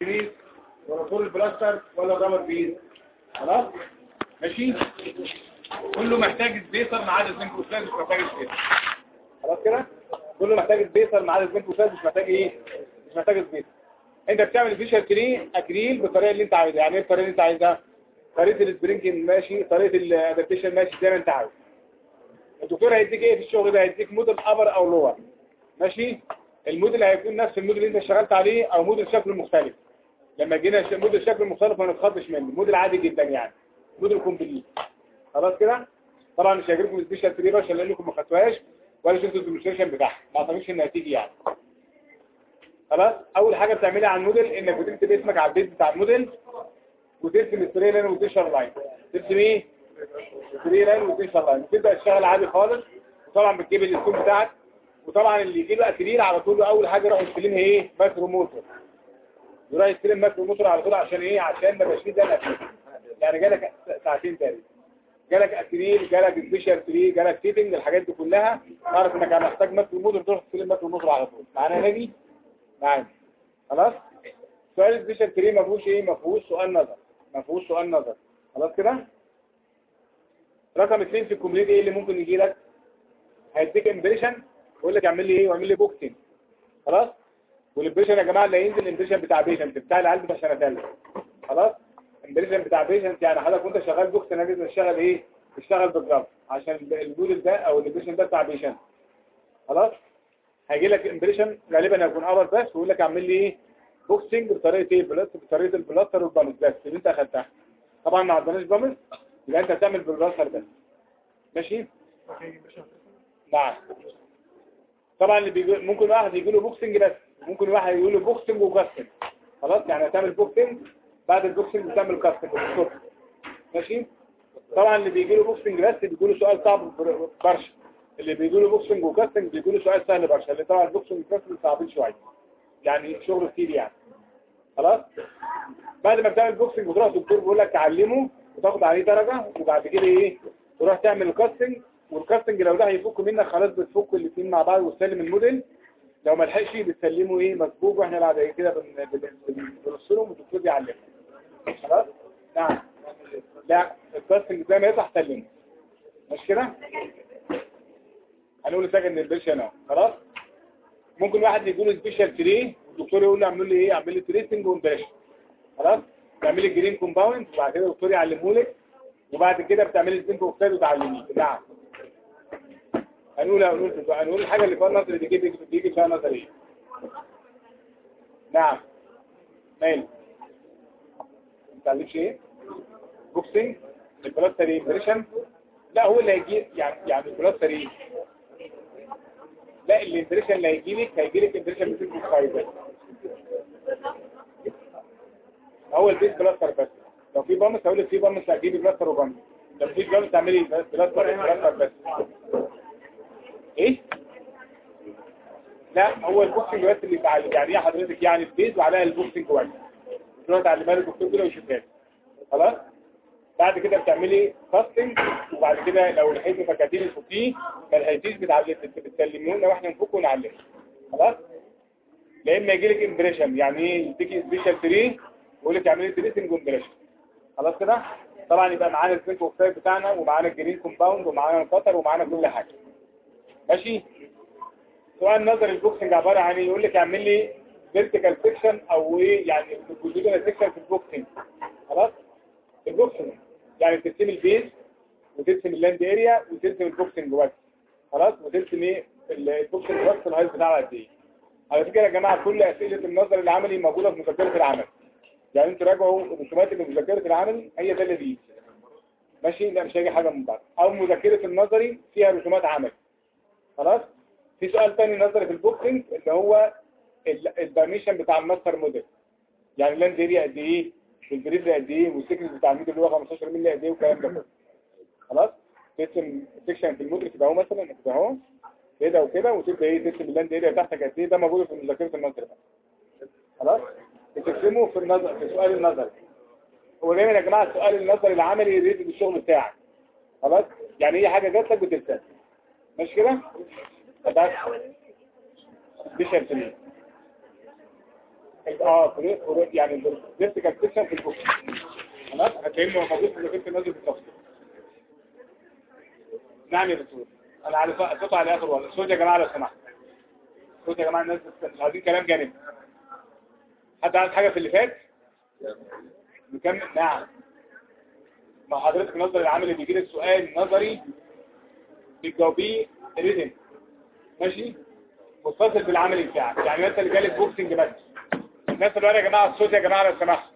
base ولا طول البلاستر ولا rubber base. خلاص؟ ماشي؟ كله محتاج spacer ما عدا ال zinc oxide مش محتاج spacer. خلاص كده؟ كله محتاج spacer ما عدا ال zinc oxide مش محتاج إيه؟ مش محتاج spacer. انت بتعمل special tray acrylic بالطريقة اللي انت عايزها. يعني إيه الطريقة اللي انت عايزها؟ طريقة ال sprinkling ماشي طريقة ال adaptation ماشي زي ما انت عاوز الدكتور هيديك إيه في الشغل ده؟ هيديك موديل upper أو lower ماشي؟ الموديل هيكون نفس الموديل اللي انت اشتغلت عليه أو موديل شكله مختلف. لما جينا موديل شكله مختلف ما نتخضش منه موديل عادي جدا يعني موديل complete خلاص كده؟ طبعا مش هيجيلكم special tray عشان لانكم ما خدتوهاش ولا شفتوا ال demonstration بتاعها ما أعتقدش إنها هتيجي يعني. خلاص؟ أول حاجة بتعملها على الموديل إنك بتكتب اسمك على ال base بتاع الموديل وترسم ال tray line و spacer line. ترسم إيه؟ tray line و spacer line. وتبدا تشتغل عادي خالص وطبعا بتجيب الاسلوب بتاعك وطبعا اللي يجيب اكريل على طول أول حاجة يروح يستلمها إيه؟ micromotor يروح يستلم micromotor على طول عشان إيه؟ عشان ما يبقاش فيه ده الاكريل يعني جالك ساعتين تاني. جالك اكريل جالك special tray جالك setting الحاجات دي كلها تعرف إنك محتاج micromotor تروح تستلم micromotor على طول. معانا نادي معانا خلاص؟ سؤال ال special tray ما فيهوش إيه؟ ما فيهوش سؤال نظر. ما فيهوش سؤال نظر. خلاص كده؟ رقم اثنين في ال complete إيه اللي ممكن يجي لك هيديك impression يقول لك اعمل لي إيه؟ واعمل لي boxing خلاص؟ وال impression يا جماعة اللي هينزل ال impression بتاع patient بتاع العيال بتاع سنه ثالثه خلاص؟ ال impression بتاع patient يعني حضرتك وانت شغال box لازم تشتغل إيه؟ تشتغل بالظبط عشان الموديل ده أو ال impression ده بتاع patient خلاص؟ هيجي لك impression غالبا هيكون lower بس ويقول لك اعمل لي إيه؟ boxing بطريقة إيه؟ بلاستر بطريقة ال plaster وال pumice بس اللي انت أخدتها. طبعا ما عندناش pumice يبقى انت هتعمل بالبلاستر بس. ماشي؟ نعم. طبعا اللي بيجي ممكن واحد يجي له boxing بس. ممكن واحد يقول له boxing و casting خلاص يعني هتعمل boxing بعد ال boxing بتعمل casting ماشي؟ طبعا اللي بيجي له boxing بس بيجي له سؤال صعب برشا. اللي بيجي له boxing و casting بيجي له سؤال سهل برشا. اللي طبعا ال boxing و casting صعبين شوية. يعني شغل كتير يعني. خلاص؟ بعد ما بتعمل boxing وتروح الدكتور بيقول لك تعلمه وتاخد عليه درجة وبعد كده إيه؟ تروح تعمل ال casting وال casting لو ده هيفك منك خلاص بتفك الاثنين مع بعض وتسلم الموديل. لو ما لحقش بتسلمه إيه مسبوق وإحنا بعد كده بنرسلهم والدكتور بيعلمه خلاص؟ نعم. لا ال casting زي ما يصح سلمه مش كده؟ هنقول second impression اهو خلاص؟ ممكن واحد يقول special tray والدكتور يقول له اعمل لي إيه؟ اعمل لي tracing و impression خلاص؟ تعمل لي green compound وبعد كده الدكتور يعلمه لك وبعد كده بتعمل لي zinc oxide وتعلميه. نعم. هنقول هنقول هنقول الحاجة اللي فيها نظري دي بيجي بيجي فيها نظري. نعم. مال ما تعلمش إيه؟ boxing البلاستري امبريشن؟ لا هو اللي هيجي يعني يعني البلاستري لا الامبريشن اللي هيجي لك هيجي لك امبريشن الفايبر هو البيس بلاستر بس. لو في بامس هقول لك في بامس هتجيبي بلاستر وبامس. لو في بامس تعملي بلاستر بلاستر بس. إيه؟ لا هو البوكسنج بس اللي تعلم يعني إيه حضرتك يعني البيز وعليها البوكسنج واحد تروح تعلمها للدكتور كده ويشوفها خلاص؟ بعد كده بتعملي casting وبعد كده لو لقيتي فكاتين الفوتيه ما لقيتيش بتسلموه لنا وإحنا نفكه ونعلمه. خلاص؟ لا إما يجي لك impression يعني إيه؟ يديكي special tray ويقول لك اعملي tracing و impression خلاص كده؟ طبعا يبقى معانا ال zinc oxide بتاعنا ومعانا ال green compound ومعانا القطر ومعانا كل حاجة. ماشي؟ سؤال نظر ال boxing عبارة عن إيه؟ يقول لك اعمل لي vertical section أو إيه؟ يعني positional section في ال boxing. خلاص؟ ال boxing. يعني ترسم ال base وترسم ال land area وترسم ال boxing بس. خلاص؟ وترسم إيه؟ ال boxing بس ال height بتاعها قد إيه؟ على فكرة يا جماعة كل أسئلة النظر العملي موجودة في مذكره العمل. يعني أنتوا راجعوا في مذكره العمل هي ده اللي بيجي. ماشي؟ لا مش هيجي حاجة من بعض. أو مذكره النظري فيها رسومات عمل خلاص؟ في سؤال تاني نظري في ال boxing اللي هو ال dimension بتاع ال master model. يعني ال land area قد إيه؟ وال breadth قد إيه؟ وال thickness بتاع الموديل اللي هو 15 مللي قد إيه؟ والكلام ده كله. خلاص؟ ترسم section في الموديل كده اهو مثلا كده اهو كده وكده وتبدأ إيه؟ ترسم ال land area بتاعتك قد إيه؟ ده موجود في مذاكرة النظري خلاص؟ بترسمه في النظر في سؤال النظري. هو دايما يا جماعة السؤال النظري العملي يريد بالشغل بتاعك. خلاص؟ يعني هي حاجة جات لك بترسمها مش كده؟ بس سنين آه فري- يعني ال vertical section في ال box خلاص هتلاقيه موجود في ال vertical نازل بالتفصيل نعم يا دكتور. أنا على صوت على آخر والله صوت يا جماعة لو سمحت. صوت يا جماعة الناس مش عايزين كلام جانبي. حد عايز حاجة في اللي فات؟ نكمل. نعم. مع حضرتك نظري العامل اللي بيجي لك سؤال نظري بتجاوبيه written ماشي؟ متصل بالعمل بتاعك. يعني انت اللي جالك boxing بس. الناس اللي يا جماعة الصوت يا جماعة لو سمحت.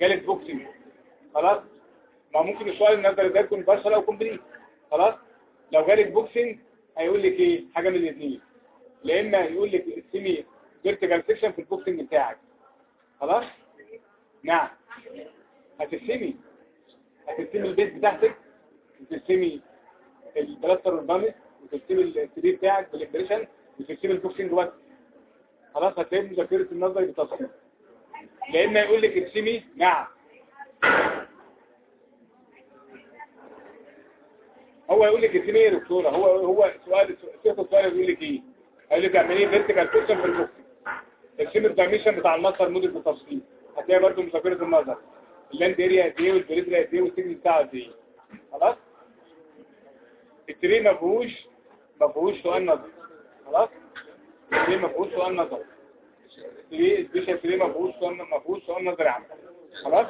جالك boxing. خلاص؟ ما ممكن السؤال النظري ده يكون partial أو complete خلاص؟ لو جالك boxing هيقول لك إيه؟ حاجة من الاثنين يا إما يقول لك اسمي vertical section في ال boxing بتاعك. خلاص؟ نعم. هترسمي. هترسمي البيت بتاعتك. وترسمي ال plaster وال pumice وترسمي السرير بتاعك بال impression وترسمي ال boxing بس خلاص هتلاقي مذاكره النظري بتفصيل يا إما يقول لك ارسمي نعم هو يقول لك ارسمي يا دكتورة. هو هو سؤال صيغه السؤال يقول لك إيه؟ هيقول لك اعملي إيه vertical section في ال boxing ارسمي ال dimension بتاع ال master model بالتفصيل. هتلاقي برضه مذاكرة النظر ال land area قد إيه والبريدرا قد إيه والسجن بتاعه قد إيه خلاص؟ ال tray ما فيهوش ما فيهوش سؤال نظري. خلاص؟ ال tray ما فيهوش سؤال نظري. ال tray ال special tray ما فيهوش ما فيهوش سؤال نظري عام خلاص؟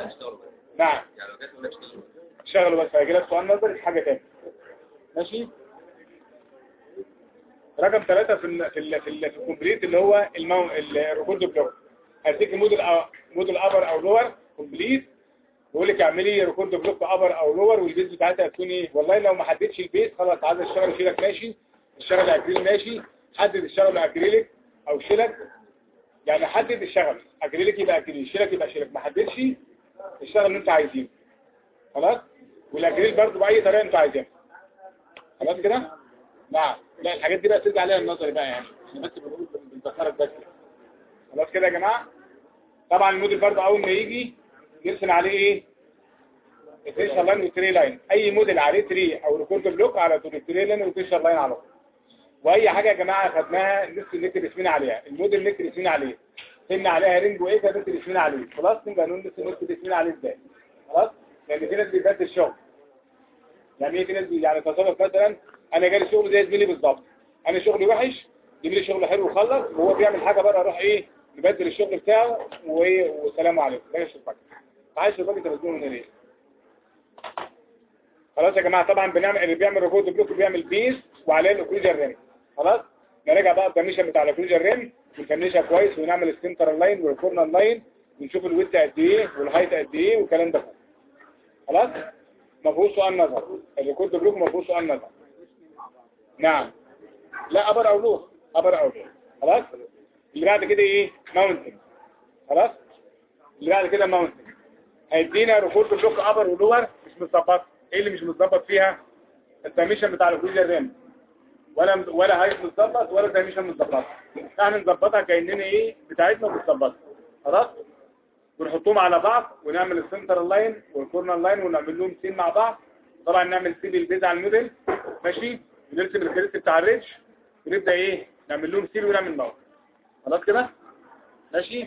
نعم. يعني بس هيجي لك سؤال نظري حاجة ثانية ماشي؟ رقم ثلاثة في ال في ال في, ال في ال complete اللي هو المو... ال record block. هديك model. model upper أو lower complete. بيقول لك اعملي record block upper أو lower وال base بتاعتها هتكون إيه؟ والله لو ما حددتش ال base خلاص عايز اشتغل shellac ماشي اشتغل اكريل ماشي حدد الشغل اكريليك أو shellac يعني حدد الشغل اكريليك يبقى acryl shellac يبقى shellac ما حددش الشغل اللي انت عايزينه. خلاص؟ والاكريل برضه بأي طريقة انت عايزينها خلاص كده؟ نعم. لا الحاجات دي بقى ترجع عليها النظري بقى يعني. إحنا بس بنقول بنذكرك بس. خلاص كده يا جماعة؟ طبعا الموديل برضه أول ما يجي نرسم عليه إيه؟ ال denture line وال tray line أي موديل عليه tray أو record block على طول. ال tray line وال denture line على طول. وأي حاجة يا جماعة خدناها نفس نكتب اسمنا عليها. الموديل نكتب اسمنا عليه. سمنا عليها ring وايه نكتب اسمنا عليه. خلاص نبقى نقول نكتب اسمنا عليه إزاي. خلاص؟ لأن في ناس بيبات الشغل. يعني في ناس يعني تصرف مثلا أنا جالي شغل زي زميلي بالظبط. أنا شغلي وحش زميلي شغل حلو وخلص وهو بيعمل حاجة بره أروح إيه؟ نبدل الشغل بتاعه وإيه؟ والسلام عليكم. ده عايز الراجل ده مجنون هنا. ليه خلاص يا جماعة طبعا بنعمل اللي بيعمل record block بيعمل base وعليه ال occlusion rim. خلاص؟ نراجع بقى ال condition بتاع ال occlusion rim ونفنشها كويس ونعمل ال center line وال corner line ونشوف ال width قد إيه وال height قد إيه والكلام ده. خلاص؟ ما فيهوش سؤال نظر. ال record block ما فيهوش سؤال نظر. نعم. لا upper أو lower upper أو lower خلاص؟ اللي بعد كده إيه؟ mounting خلاص؟ اللي بعد كده mounting هيدينا record block upper و lower مش متظبط. إيه اللي مش متظبط فيها؟ ال dimension بتاع ال occlusion rim ولا ولا height متظبط ولا dimension متظبط. إحنا نظبطها كأننا إيه؟ بتاعتنا متظبطه خلاص؟ ونحطهم على بعض ونعمل ال center line وال corner line ونعمل لهم seal مع بعض. طبعا نعمل seal ال base على الموديل. ماشي؟ ونرسم ال crest بتاع ال ridge ونبدأ إيه؟ نعمل لهم seal ونعمل mount خلاص كده؟ ماشي؟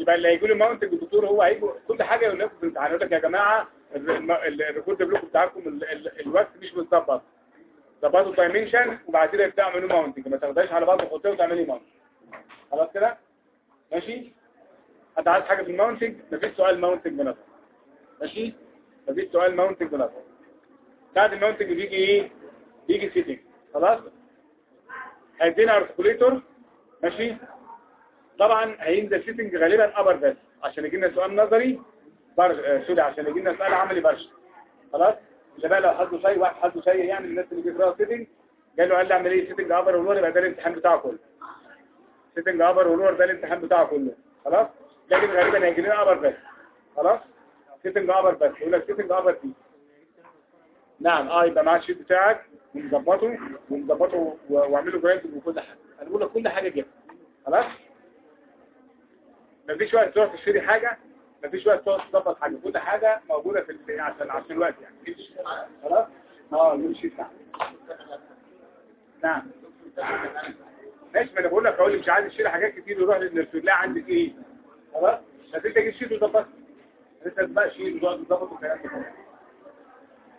يبقى اللي هيجي له mount الدكتور هو هيجي كل حاجة يقول لكم في يقول لك يا جماعة ال record block بتاعكم ال- ال- الوقت مش متظبط. ظبطوا ال dimension وبعد كده يبداوا يعملوا mounting ما تاخدهاش على بعض وتحطيها وتعملي mount خلاص كده؟ ماشي؟ انت عايز حاجة في ال mounting مفيش سؤال mounting بنظر ماشي؟ مفيش سؤال mounting بنظر بعد ال mounting بيجي إيه؟ بيجي setting خلاص؟ هيدينا articulator ماشي؟ طبعا هينزل setting غالبا upper بس عشان يجي لنا سؤال نظري بر آه، sorry عشان يجي لنا سؤال عملي برش خلاص؟ اللي بقى لو حظه سيء واحد حظه سيء يعني الناس اللي بيقرأوا setting قال له قال لي أعمل إيه؟ setting upper و lower يبقى ده الامتحان بتاعه كله. setting upper و lower ده الامتحان بتاعه كله. خلاص؟ لكن غالبا هيجي لنا upper بس خلاص؟ setting upper بس يقول لك setting upper دي نعم. آه يبقى معاه ال set بتاعك ومظبطه ومظبطه و- واعمله grind وكل حاجة. أنا بقول لك كل حاجة كده. خلاص؟ مفيش وقت تقعد تشتري حاجة مفيش وقت تقعد تظبط حاجة. كل حاجة موجودة في عشان عشان الوقت يعني. خلاص؟ آه الشيت بتاعك نعم. ماشي ما أنا بقول لك أقول مش عايز اشتري حاجات كتير وروح للنرسول لا عندك إيه خلاص؟ بس انت جيت شيت وظبطت. انت بقى شيت وتقعد تظبط الكلام ده.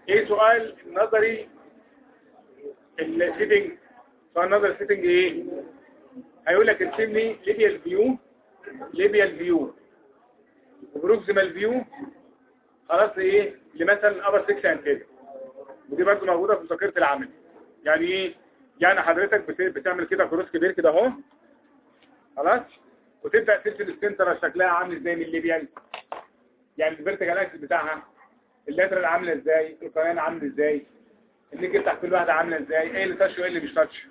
إيه سؤال النظري ال setting سؤال النظري ال setting إيه؟ هيقول لك ارسم لي labial view labial view و proximal view خلاص إيه لمثلا upper section كده ودي برضه موجودة في ذاكرة العمل. يعني إيه؟ يعني حضرتك بت- بتعمل كده cross كبير كده أهو. خلاص؟ وتبدأ ترسم السنتر شكلها عامل إزاي من ال labial يعني ال vertical axis بتاعها ال lateral عامله إزاي ال canine عامل إزاي ال neck بتاعت كل واحدة عاملة إزاي إيه اللي touch وإيه اللي مش touch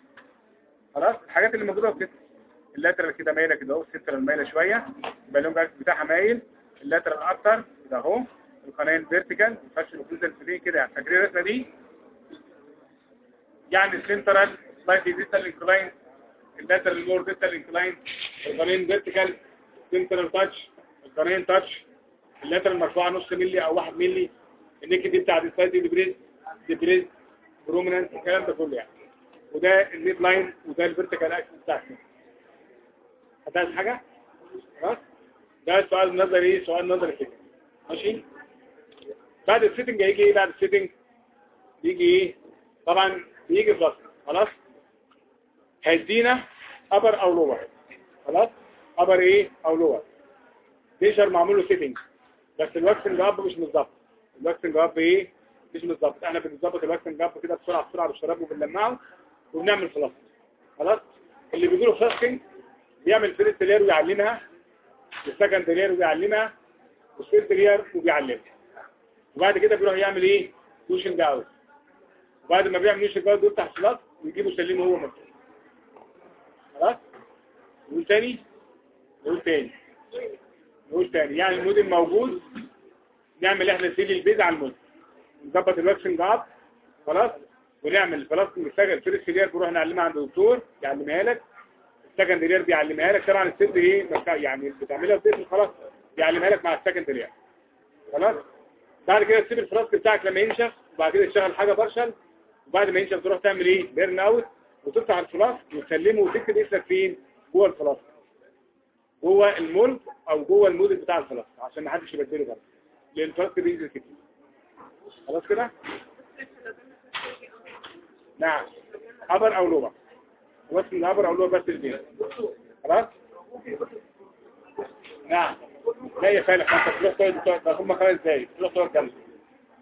خلاص؟ الحاجات اللي موجودة في ال lateral كده مايلة كده اهو السنترال مايله شوية. يبقى ال long بتاعها مايل. ال lateral أكتر كده اهو ال canine vertical الفش ال occlusal free كده يعني. فاكرين الرسمة دي؟ يعني ال central slightly distal incline ال lateral more distal incline ال canine vertical central touch ال canine touch ال lateral مرفوعه نص مللي أو 1 مللي. ال neck دي بتاعت ال slightly depressed depressed prominent الكلام ده كله يعني. وده ال midline وده ال vertical axis بتاعتنا هتعرف حاجة؟ خلاص. ده السؤال النظري سؤال نظري كده. ماشي؟ بعد ال setting هيجي إيه؟ بعد ال setting يجي إيه؟ طبعا يجي flask خلاص؟ هيدينا upper أو lower خلاص؟ upper إيه؟ أو lower denture معمول له setting بس ال waxing up مش متظبط. ال waxing up إيه؟ مش متظبط. إحنا بنظبط ال waxing up كده بسرعة بسرعة بالشراب وبنلمعه وبنعمل flask خلاص؟ اللي بيجي له بيعمل first layer ويعلمها وال second layer وبيعلمها وال third layer وبيعلمها وبعد كده بيروح يعمل إيه؟ washing out وبعد ما بيعمل washing out بيفتح flask ويجيبه يسلمه هو مكتوب خلاص؟ نقول تاني؟ نقول تاني. نقول تاني. يعني الموديل موجود. نعمل إحنا seal ال base على الموديل. نظبط ال waxing up خلاص؟ ونعمل خلاص نشتغل first layer بنروح نعلمها عند الدكتور يعلمها لك. ال second layer بيعلمها لك. طبعا الست إيه يعني بتعملها باسم خلاص بيعلمها لك مع ال second layer خلاص؟ بعد كده تسيب ال flask بتاعك لما ينشف وبعد كده تشتغل حاجة partial وبعد ما ينشف تروح تعمل إيه؟ burn out وتفتح ال flask وتسلمه وتكتب اسمك فين؟ جوه ال flask جوه ال mold أو جوه الموديل بتاع ال flask عشان ما حدش يبدله برضه. لأن ال flask بينزل كتير. خلاص كده؟ نعم. upper أو lower من upper أو lower بس البين خلاص؟ نعم. لا يا فالح أنت تروح تقعد ده هم خمس دقايق تروح تقعد جنبي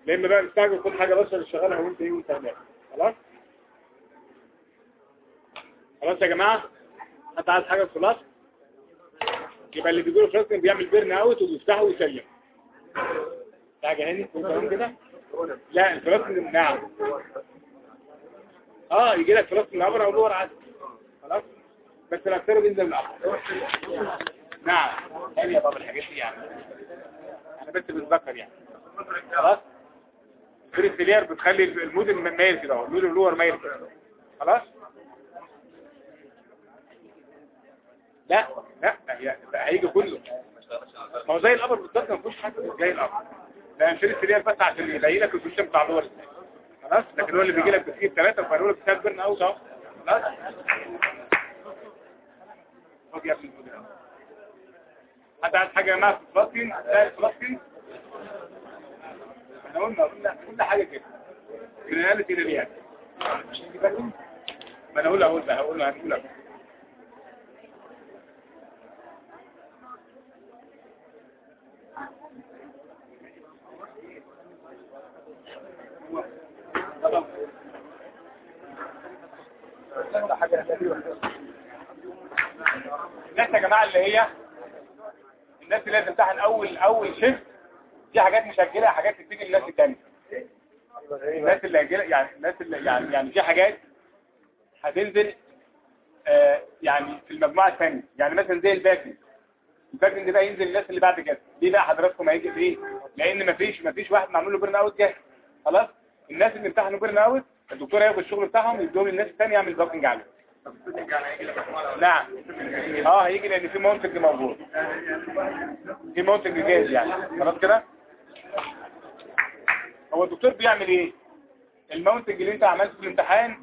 لأن بقى مستعجل خد حاجة بس شغالها وأنت إيه وأنت هناك. خلاص؟ خلاص يا جماعة؟ حد عايز حاجة في الخلاص يبقى اللي بيقولوا خلاص بيعمل بيرن اوت وبيفتحه ويسلم. حاجة هاني كنت كده؟ لا الفلاس نعم. آه يجي لك flask من ال upper أو lower عادي خلاص؟ بس الاكثر بينزل من ال upper نعم. هاني يا بابا الحاجات دي يعني. أنا بس بتذكر يعني. خلاص؟ ال first layer بتخلي الموديل مايل كده أهو. الموديل ال lower مايل كده. خلاص؟ لا. لا. هي هيجي كله. ما هو زي ال upper بالظبط ما فيهوش حاجة زي ال upper لا ال first layer بس عشان يلاقي لك ال position بتاع ال lower خلاص؟ لكن هو اللي بيجي لك بتجيب ثلاثة فهو لك بتاع أوت أهو. خد يا حاجة يا جماعة في الفلاسكين لا الفلاسكين إحنا قلنا كل حاجة كده كرياليتي لليات ما أنا أقول أقول بقى هقول هنقول أهو. الناس يا جماعة اللي هي الناس اللي هي تمتحن اول أول shift دي حاجات مسجله حاجات بتيجي للناس الثانية الناس اللي هيجي يعني الناس اللي يعني يعني في حاجات هتنزل آه يعني في المجموعة الثانية يعني مثلا زي ال packing ال packing ده ينزل للناس اللي بعد كده. دي بقى حضراتكم هيجي ليه لأن مفيش مفيش واحد معمول له burn out جاهز. خلاص؟ الناس اللي امتحنوا burn out الدكتور هياخد الشغل بتاعهم يدوه للناس الثانية يعمل packing عليه نعم آه هيجي لأن في منتج موجود في منتج جاهز يعني. خلاص كده؟ هو الدكتور بيعمل إيه؟ المنتج اللي أنت عملته في الامتحان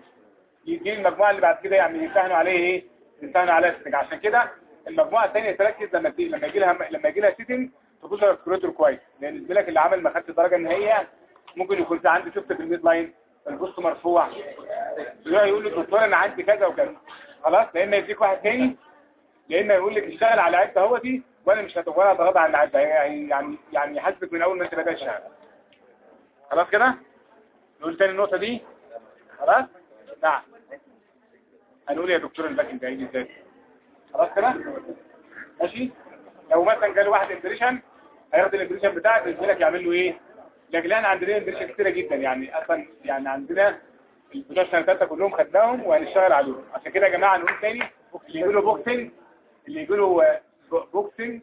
يديه المجموعة اللي بعد كده يعني يمتحنوا عليه إيه؟ يمتحنوا عليه setting عشان كده المجموعة الثانية تركز لما تي... لما يجي لها لما يجي لها setting تبص على ال articulator كويس. لأن زميلك اللي عمل ما خدش الدرجه النهائيه ممكن يكون في عنده shift في ال midline ال post مرفوع. يروح يقول له دكتور أنا عندي كذا وكذا. خلاص؟ يا اما يديك واحد تاني. يا اما يقول لك اشتغل على عضة هو دي وأنا مش هت- ولا هتغاضى عن العضه يعني يعني يعني يحاسبك من أول ما أنت بدأت تشتغل. خلاص كده؟ نقول تاني النقطة دي؟ خلاص؟ نعم. هنقول يا دكتور ال packing ده هيجي إزاي؟ خلاص كده؟ ماشي؟ لو مثلا جاله واحد impression هياخد ال impression بتاعك ينزل لك يعمل له إيه؟ إحنا عندنا impression كتيرة جدا. يعني أصلا يعني عندنا البتوع السنة الثالثه كلهم خدناهم وهنشتغل عليهم. عشان كده يا جماعة نقول تاني اللي له boxing اللي له boxing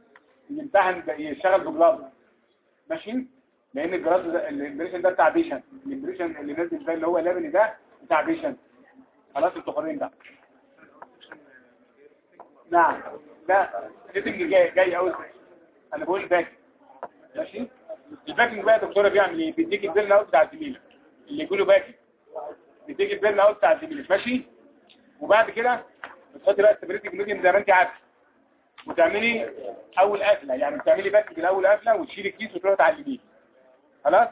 يمتحن يشتغل ب gloves ماشي؟ لأن الجلاس ده ال impression ده بتاع patient ال impression اللي نازل ده اللي هو اللبني ده بتاع patient خلاص أنتوا حرين ده نعم. لا ال written جاي جاي أول. أنا بقول pack ماشي؟ ال packing بقى يا دكتورة بيعمل إيه؟ بيديك ال burn out بتاع زميلك اللي يقولوا packing بيديك ال burn out بتاع زميلك ماشي؟ وبعد كده بتحطي بقى ال separating medium زي ما أنت عارفة. وتعملي أول قفلة. يعني بتعملي packing الأول قفلة وتشيلي الكيس وتروحي تعلميه. خلاص؟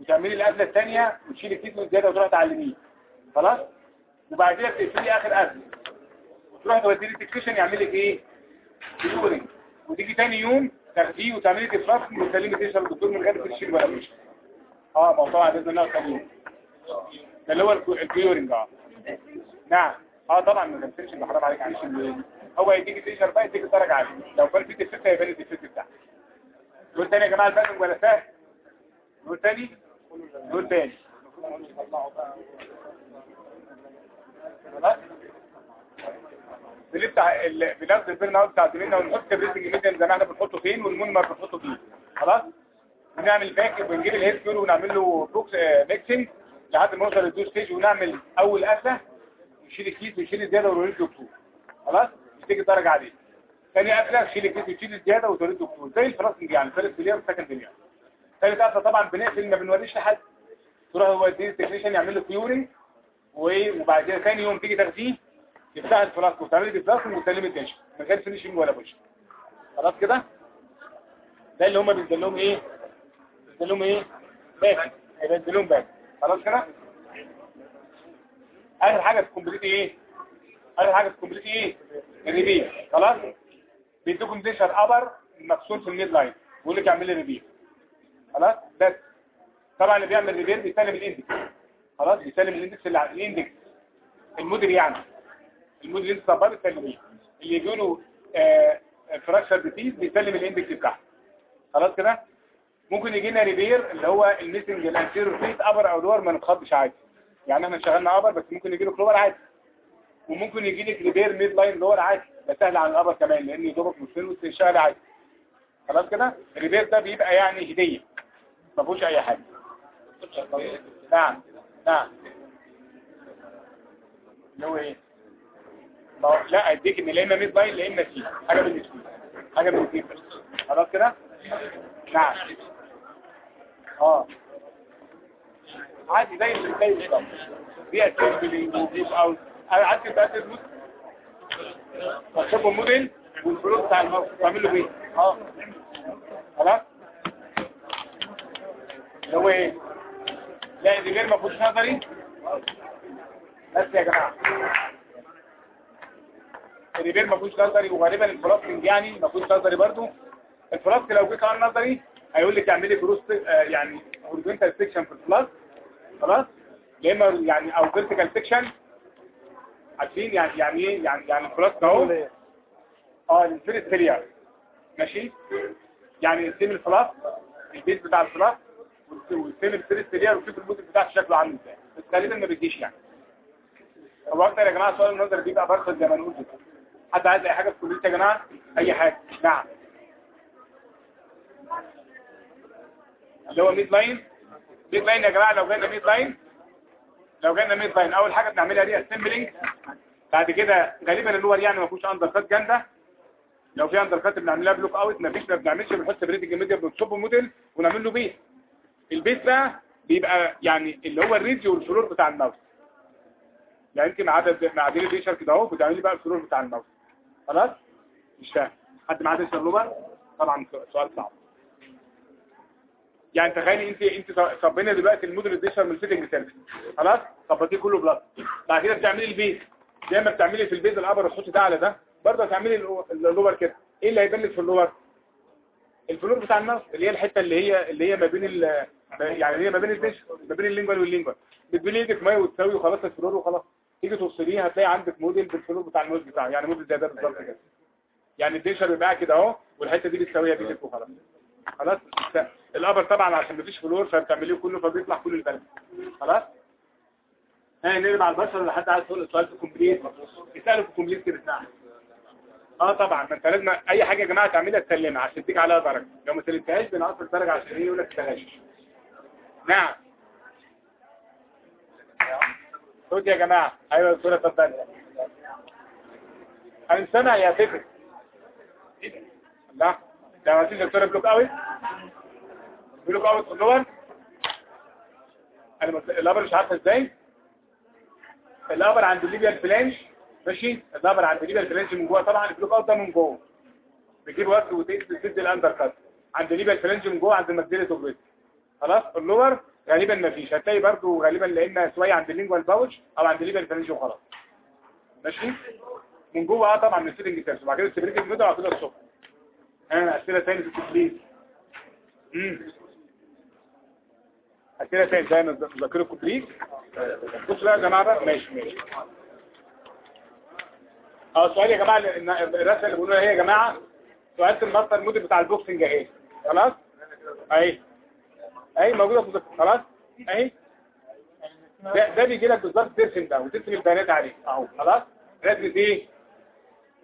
وتعملي القفلة الثانية وتشيلي الكيس والزياده وتروحي تعلميه. خلاص؟ وبعد كده بتقفلي آخر قفلة. وتروح توديه التكنيشن يعمل لك إيه؟ كيورنج وتيجي تاني يوم تاخديه وتعملي ديفراكشن وتسلمي تشرب الدكتور من غير تشيل ولا مش آه ما طبعا بإذن الله تاني ده اللي هو الكيورنج. آه. نعم. آه طبعا ما تنسيش اللي حرام عليك ال- هو يديك تيشر بقى يديك درجه عاليه لو كان في ديفكت هيبان الديفكت بتاعك. نقول تاني يا جماعة الباكنج ولا فاهم نقول تاني؟ نقول تاني. خلاص ال... بناخد البيرن اوت بتاع زميلنا ونحط الريزنج ميديان زي ما إحنا بنحطه فين والمونمر بنحطه فين خلاص؟ ونعمل باك ونجيب الهيد كيور ونعمل له بوكس ميكسنج لحد ما نوصل للدو ستيج ونعمل أول قفله نشيل الكيس ونشيل الزيادة ونوري الدكتور خلاص؟ تيجي درجه عليه. ثاني قفلة تشيل الكيس وتشيل الزيادة وتوري الدكتور زي الفراسنج يعني فيرست لير وسكند لير ثالث قفلة طبعا بنقفل ما بنوريش لحد. تروح هو التكنيشن يعمل له كيورنج وبعد كده ثاني يوم تيجي تاخديه تفتح الفلاسك وتعملي ديفلاسنج وتسلمي التنشن من غير فينيشنج ولا بوش. خلاص كده؟ ده اللي هم بينزل لهم إيه؟ بينزل لهم إيه؟ باكي بينزل لهم باكي خلاص كده؟ آخر حاجة الكومبليت إيه؟ آخر حاجة الكومبليت إيه؟ الريبير خلاص؟ بيدوكم ديشر ابر مكسور في الميد لاين بيقول لك اعمل لي ريبير خلاص؟ بس. طبعا اللي بيعمل ريبير بيسلم الإندكس. خلاص؟ بيسلم الإندكس اللي على الإندكس. المدير يعني. المدير اللي صبر بيسلميه اللي يجي له فراكشر ديتيز بيسلم الإندكس بتاعه. خلاص كده؟ ممكن يجي لنا ريبير اللي هو الميسنج الانتيريور فيت أبر أو لور ما نتخضش عادي. يعني إحنا شغلنا أبر بس ممكن يجي له كلور عادي. وممكن يجي لك ريبير ميد لاين لور عادي. ده سهل عن الأبر كمان لأن يضربك من الفين وتشتغل عادي. خلاص كده؟ الريبير ده بيبقى يعني هدية. ما فيهوش أي حاجة. نعم. نعم. اللي هو إيه؟ لا اديك إن لا إما ميد لاين لا إما سي حاجة من الاثنين حاجة من الاثنين بس. خلاص كده؟ نعم. آه. عادي زي زي بالظبط دي اسمبلي ودي اوت عادي بتاعت الفلوس تكتبوا موديل والفلوس بتاع الموقف تعمل له إيه آه. خلاص اللي هو إيه؟ لا دي غير ما فيهوش نظري. بس يا جماعة. الريبير ما فيهوش نظري وغالبا الفلاسكنج يعني ما فيهوش نظري برضو. الفلاسك لو جيت على نظري هيقول لك اعملي بروس يعني هوريزونتال سيكشن في الفلاسك خلاص؟ يا إما يعني أو فيرتيكال سيكشن عارفين يعني يعني إيه؟ يعني يعني الفلاسك أهو. آه الانفيريت فيلير. ماشي؟ يعني السيم الفلاسك البيز بتاع الفلاسك والسيم الفيريت فيلير وشوف الموديل بتاعه شكله عامل إزاي. بس غالبا ما بيجيش يعني. هو أكتر يا جماعة سؤال النظر بيبقى برخص زي ما نقول كده. حد عايز أي حاجة في كلية يا جماعة أي حاجة. نعم. اللي هو midline midline يا جماعة لو جالنا midline لو جالنا midline أول حاجة بنعملها disassembling بعد كده غالبا ال lower يعني ما فيهوش undercuts جامدة. لو في undercut بنعملها block out ما فيش ما بنعملش بنحط separating media بنصب موديل ونعمل له base ال base بقى بيبقى يعني اللي هو ال ridge وال floor بتاع ال mouth. يعني انت مع عدد معادير الريشر كده اهو بتعملي بقى الفلور بتاع الماوس. خلاص؟ مش فاهم. حد معاه ديشر لوبر؟ طبعا سؤال صعب. يعني تخيلي انت انت صبينا دلوقتي الموديل ديشر من الفيتنج سيرفيس خلاص؟ صبتيه كله بلس بعد كده بتعملي البيز. زي ما بتعملي في البيز الابر تحطي ده على ده برضه هتعملي اللوبر كده. إيه اللي هيبان في اللوبر؟ الفلور بتاع الماوس اللي هي الحتة اللي هي اللي هي ما بين ال يعني هي ما بين الديش ما بين اللينجوال واللينجوال. بتبني إيدك ميه وتساوي وخلاص الفلور وخلاص. تيجي تفصليه هتلاقي عندك موديل بالفلور بتاع الماوس بتاعه يعني موديل زي ده بالظبط كده. يعني الديشر بيبقى كده أهو والحتة دي بتساويها بايدك وخلاص. خلاص؟ الأبر طبعا عشان مفيش فلور فبتعمليه كله فبيطلع كل البلد. خلاص؟ ها نرجع على البشر ولا حد عايز يقول السؤال في كومبليت. يسالوا في كومبليت كده نعم آه طبعا ما أنت لازم أي حاجة يا جماعة تعملها تسلمها عشان تديك عليها درجة. لو ما سلمتهاش بنقص الدرجه عشان يقول لك تغش نعم. صوت يا جماعة أيوه اتفضل أنا سامع يا فكر لا ده ما فيش دكتور بلوك اوت بلوك في اللور أنا الابر مش عارفه إزاي الابر عند الليبيال فلانش ماشي الابر عند الليبيال فلانش من جوه طبعا البلوك اوت ده من جوه بيجيب وقت وتسد الاندر كات عند الليبيال فلانش من جوه عند المجدله توبريت خلاص اللور غالبا ما فيش. هتلاقي برضو غالبا لأن شوية عند اللينجوال باوتش أو عند الليبيال فلانش وخلاص. ماشي؟ من جوه آه طبعا من السيتنج سيرس وبعد كده السبريتنج ميدل وبعد كده الصبح. ها اسئله ثانية في امم اسئله ثانية زي ما ذاكروا كوبليت بصوا بقى يا جماعة بقى. ماشي ماشي. آه سؤال يا جماعة الرسمة اللي بيقولوها هي يا جماعة سؤال ال master ال model بتاع ال boxing اهي خلاص؟ أهي. اهي موجودة في الذكر خلاص؟ اهي ده ده بيجي لك بالظبط ترسم ده وترسم البيانات عليه أهو خلاص؟ رسمه إيه؟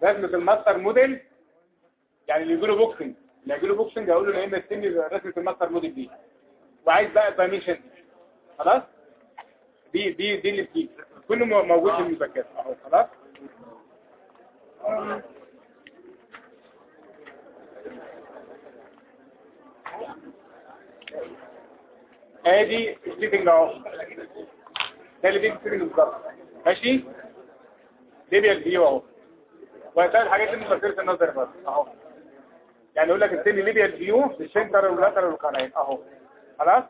رسمه ال master model يعني اللي يجي له boxing اللي يجي له boxing أقول له يا اما استني رسمه ال master model دي وعايز بقى ال dimension خلاص؟ دي دي دي اللي بتيجي كله موجود في المذكرات أهو خلاص؟ ادي setting اهو ده اللي بيجي setting بالظبط. ماشي؟ labial view اهو. وهتلاقي الحاجات دي مذكره النظر بس اهو. يعني يقول لك استني labial view في ال central وال lateral وال canine اهو. خلاص؟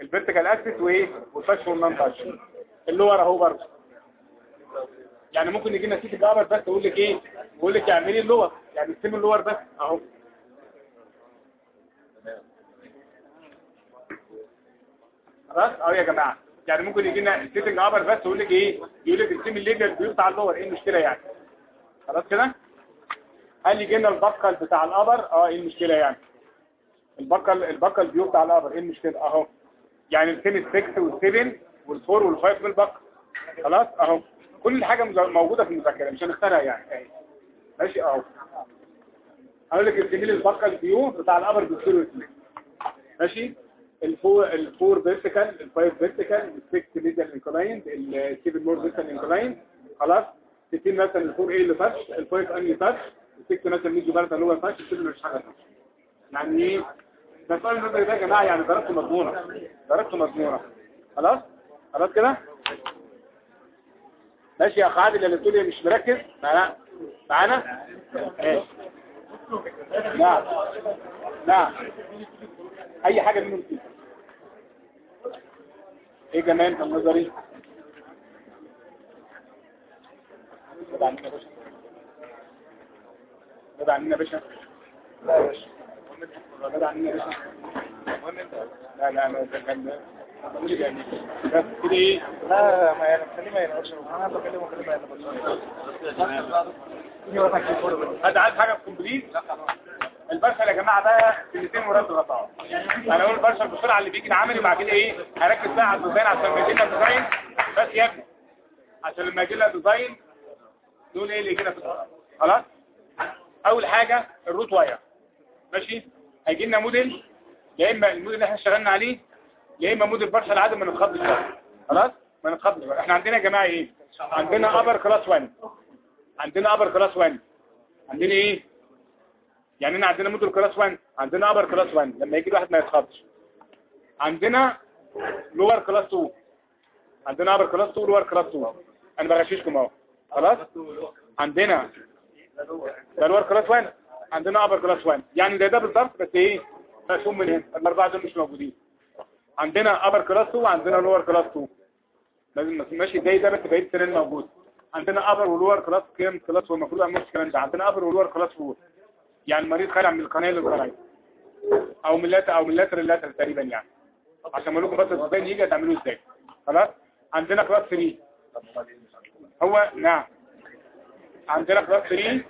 الفيرتيكال اكسس وايه والتاتش والنون تاتش. اللور اهو برضه. يعني ممكن يجي لنا set ال upper بس يقول لك إيه؟ يقول لك اعملي ال lower. يعني استلم ال lower بس اهو. خلاص؟ اهو يا جماعة يعني ممكن يجي لنا setting upper بس يقول لك إيه؟ يقول لك ال labial view بتاع ال lower إيه المشكلة يعني؟ خلاص كده؟ هل يجي لنا ال buccal بتاع ال upper آه إيه المشكلة يعني؟ ال buccal view بتاع ال upper إيه المشكلة؟ أهو. يعني السن 6 وال7 وال4 وال5 في ال buccal خلاص؟ أهو. كل حاجة موجودة في المذكره مش هنختارها يعني. أهي. ماشي؟ أهو. هقول لك السجل ال buccal view بتاع ال upper اثنين ماشي؟ الفور الفور فيرتيكال الفايف فيرتيكال السكس ميديال انكلاين السيفن مور فيرتيكال انكلاين خلاص؟ 60 مثلا الفور إيه اللي تاتش الفايف اني تاتش السكس مثلا ميديو بارتا اللي هو تاتش السيفن مش حاجة يعني إيه ده السؤال النظري ده يا جماعة يعني درجته مضمونة. درجته مضمونة. خلاص؟ خلاص كده؟ ماشي يا أخ عادل اللي بتقول مش مركز؟ معانا معانا؟ ماشي. نعم نعم أي حاجة منهم فيه. إيه كمان؟ في النظري رد عننا يا باشا. رد عننا يا باشا. لا يا باشا. رد عننا يا باشا. لا لا يعني بس كده إيه؟ لا ما يعني خليه ما ينقصش أنا بكلمه خليه ما ينقصش حد عايز حاجة كومبليت البرشل يا جماعة بقى كلمتين مراد غطاء. أنا أقول ال partial بسرعة اللي بيجي العملي وبعد كده إيه هركز بقى على ال design عشان لما يجي لنا design. بس يا ابني عشان لما يجي لنا design دول إيه اللي كده في الأرض. خلاص؟ أول حاجة ال wrought wire. ماشي؟ هيجي لنا موديل يا إما الموديل اللي إحنا اشتغلنا عليه يا إما model partial عادي ما نتخضش. خلاص؟ ما نتخضش. إحنا عندنا يا جماعة إيه؟ عندنا upper class 1 عندنا upper class 1 عندنا إيه؟ يعني إحنا عندنا model class 1 عندنا upper class 1 لما يجي واحد ما يتخضش عندنا lower class 2 عندنا upper class 2 lower class 2 أنا بغششكم أهو. خلاص؟ عندنا ده lower class 1 عندنا upper class 1 يعني ده ده بالظبط بس إيه؟ مقسوم من هنا. الأربعة دول مش موجودين. عندنا upper class 2 وعندنا lower class 2 لازم ماشي زي ده بس بقيه السنين موجود. عندنا upper و lower class كام class والمفروض ما نعملش الكلام ده. عندنا upper و lower class 4 يعني المريض خارج من ال canine لل canine أو من lateral أو من lateral ل lateral تقريبا يعني. عشان أقول لكم بس إزاي يجي تعملوه إزاي. خلاص؟ عندنا class 3 هو؟ نعم. عندنا class 3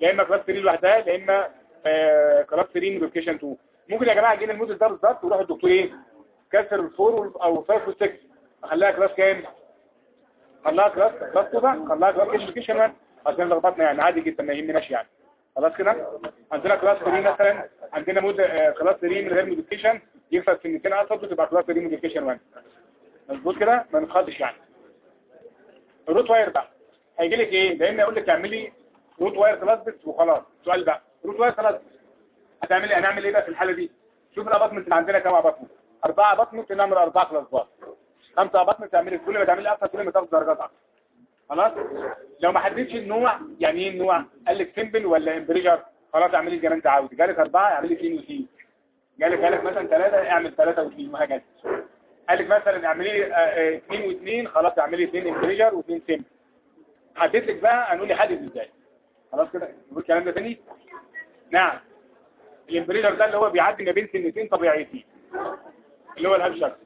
يا إما class 3 لوحدها يا إما آه class 3 modification 2 ممكن يا جماعة يجينا الموديل ده بالظبط ويروح الدكتور إيه؟ كسر ال four أو 5 و6 اخليها class كام؟ خلاها class class 2 بقى خلاها class 1 عشان لخبطنا يعني. عادي جدا ما يهمناش يعني. خلاص كده؟ عندنا class 3 مثلا عندنا mod آه class 3 من غير modification يكسر سنتين أصلا وتبقى class 3 modification 1 مظبوط كده؟ ما نتخضش يعني. ال wrought wire بقى. هيجي لك إيه؟ لأن يقول لك اعملي wrought wire clasp بس وخلاص. السؤال بقى. wrought wire clasp هتعملي هنعمل إيه بقى في الحالة دي؟ شوف ال abutment اللي عندنا كام abutment أربعة abutment نعمل أربعة clasp بار خمسة abutment تعملي كل ما تعملي أكتر كل ما تاخد درجات أكتر خلاص؟ لو ما حددتش النوع يعني إيه النوع؟ قال لك simple ولا embrasure خلاص اعملي ما انت عاوز جالك أربعة اعملي اثنين واثنين جالك جالك مثلا ثلاثة اعمل ثلاثة واثنين وهكذا. قال لك مثلا اعملي اثنين واثنين خلاص اعملي اثنين embrasure واثنين simple حددت لك بقى هنقول لي حدد إزاي. خلاص كده؟ الكلام ده تاني؟ نعم. الامبريجر ده اللي هو بيعدي ما بين سنتين طبيعيتين. اللي هو الابشر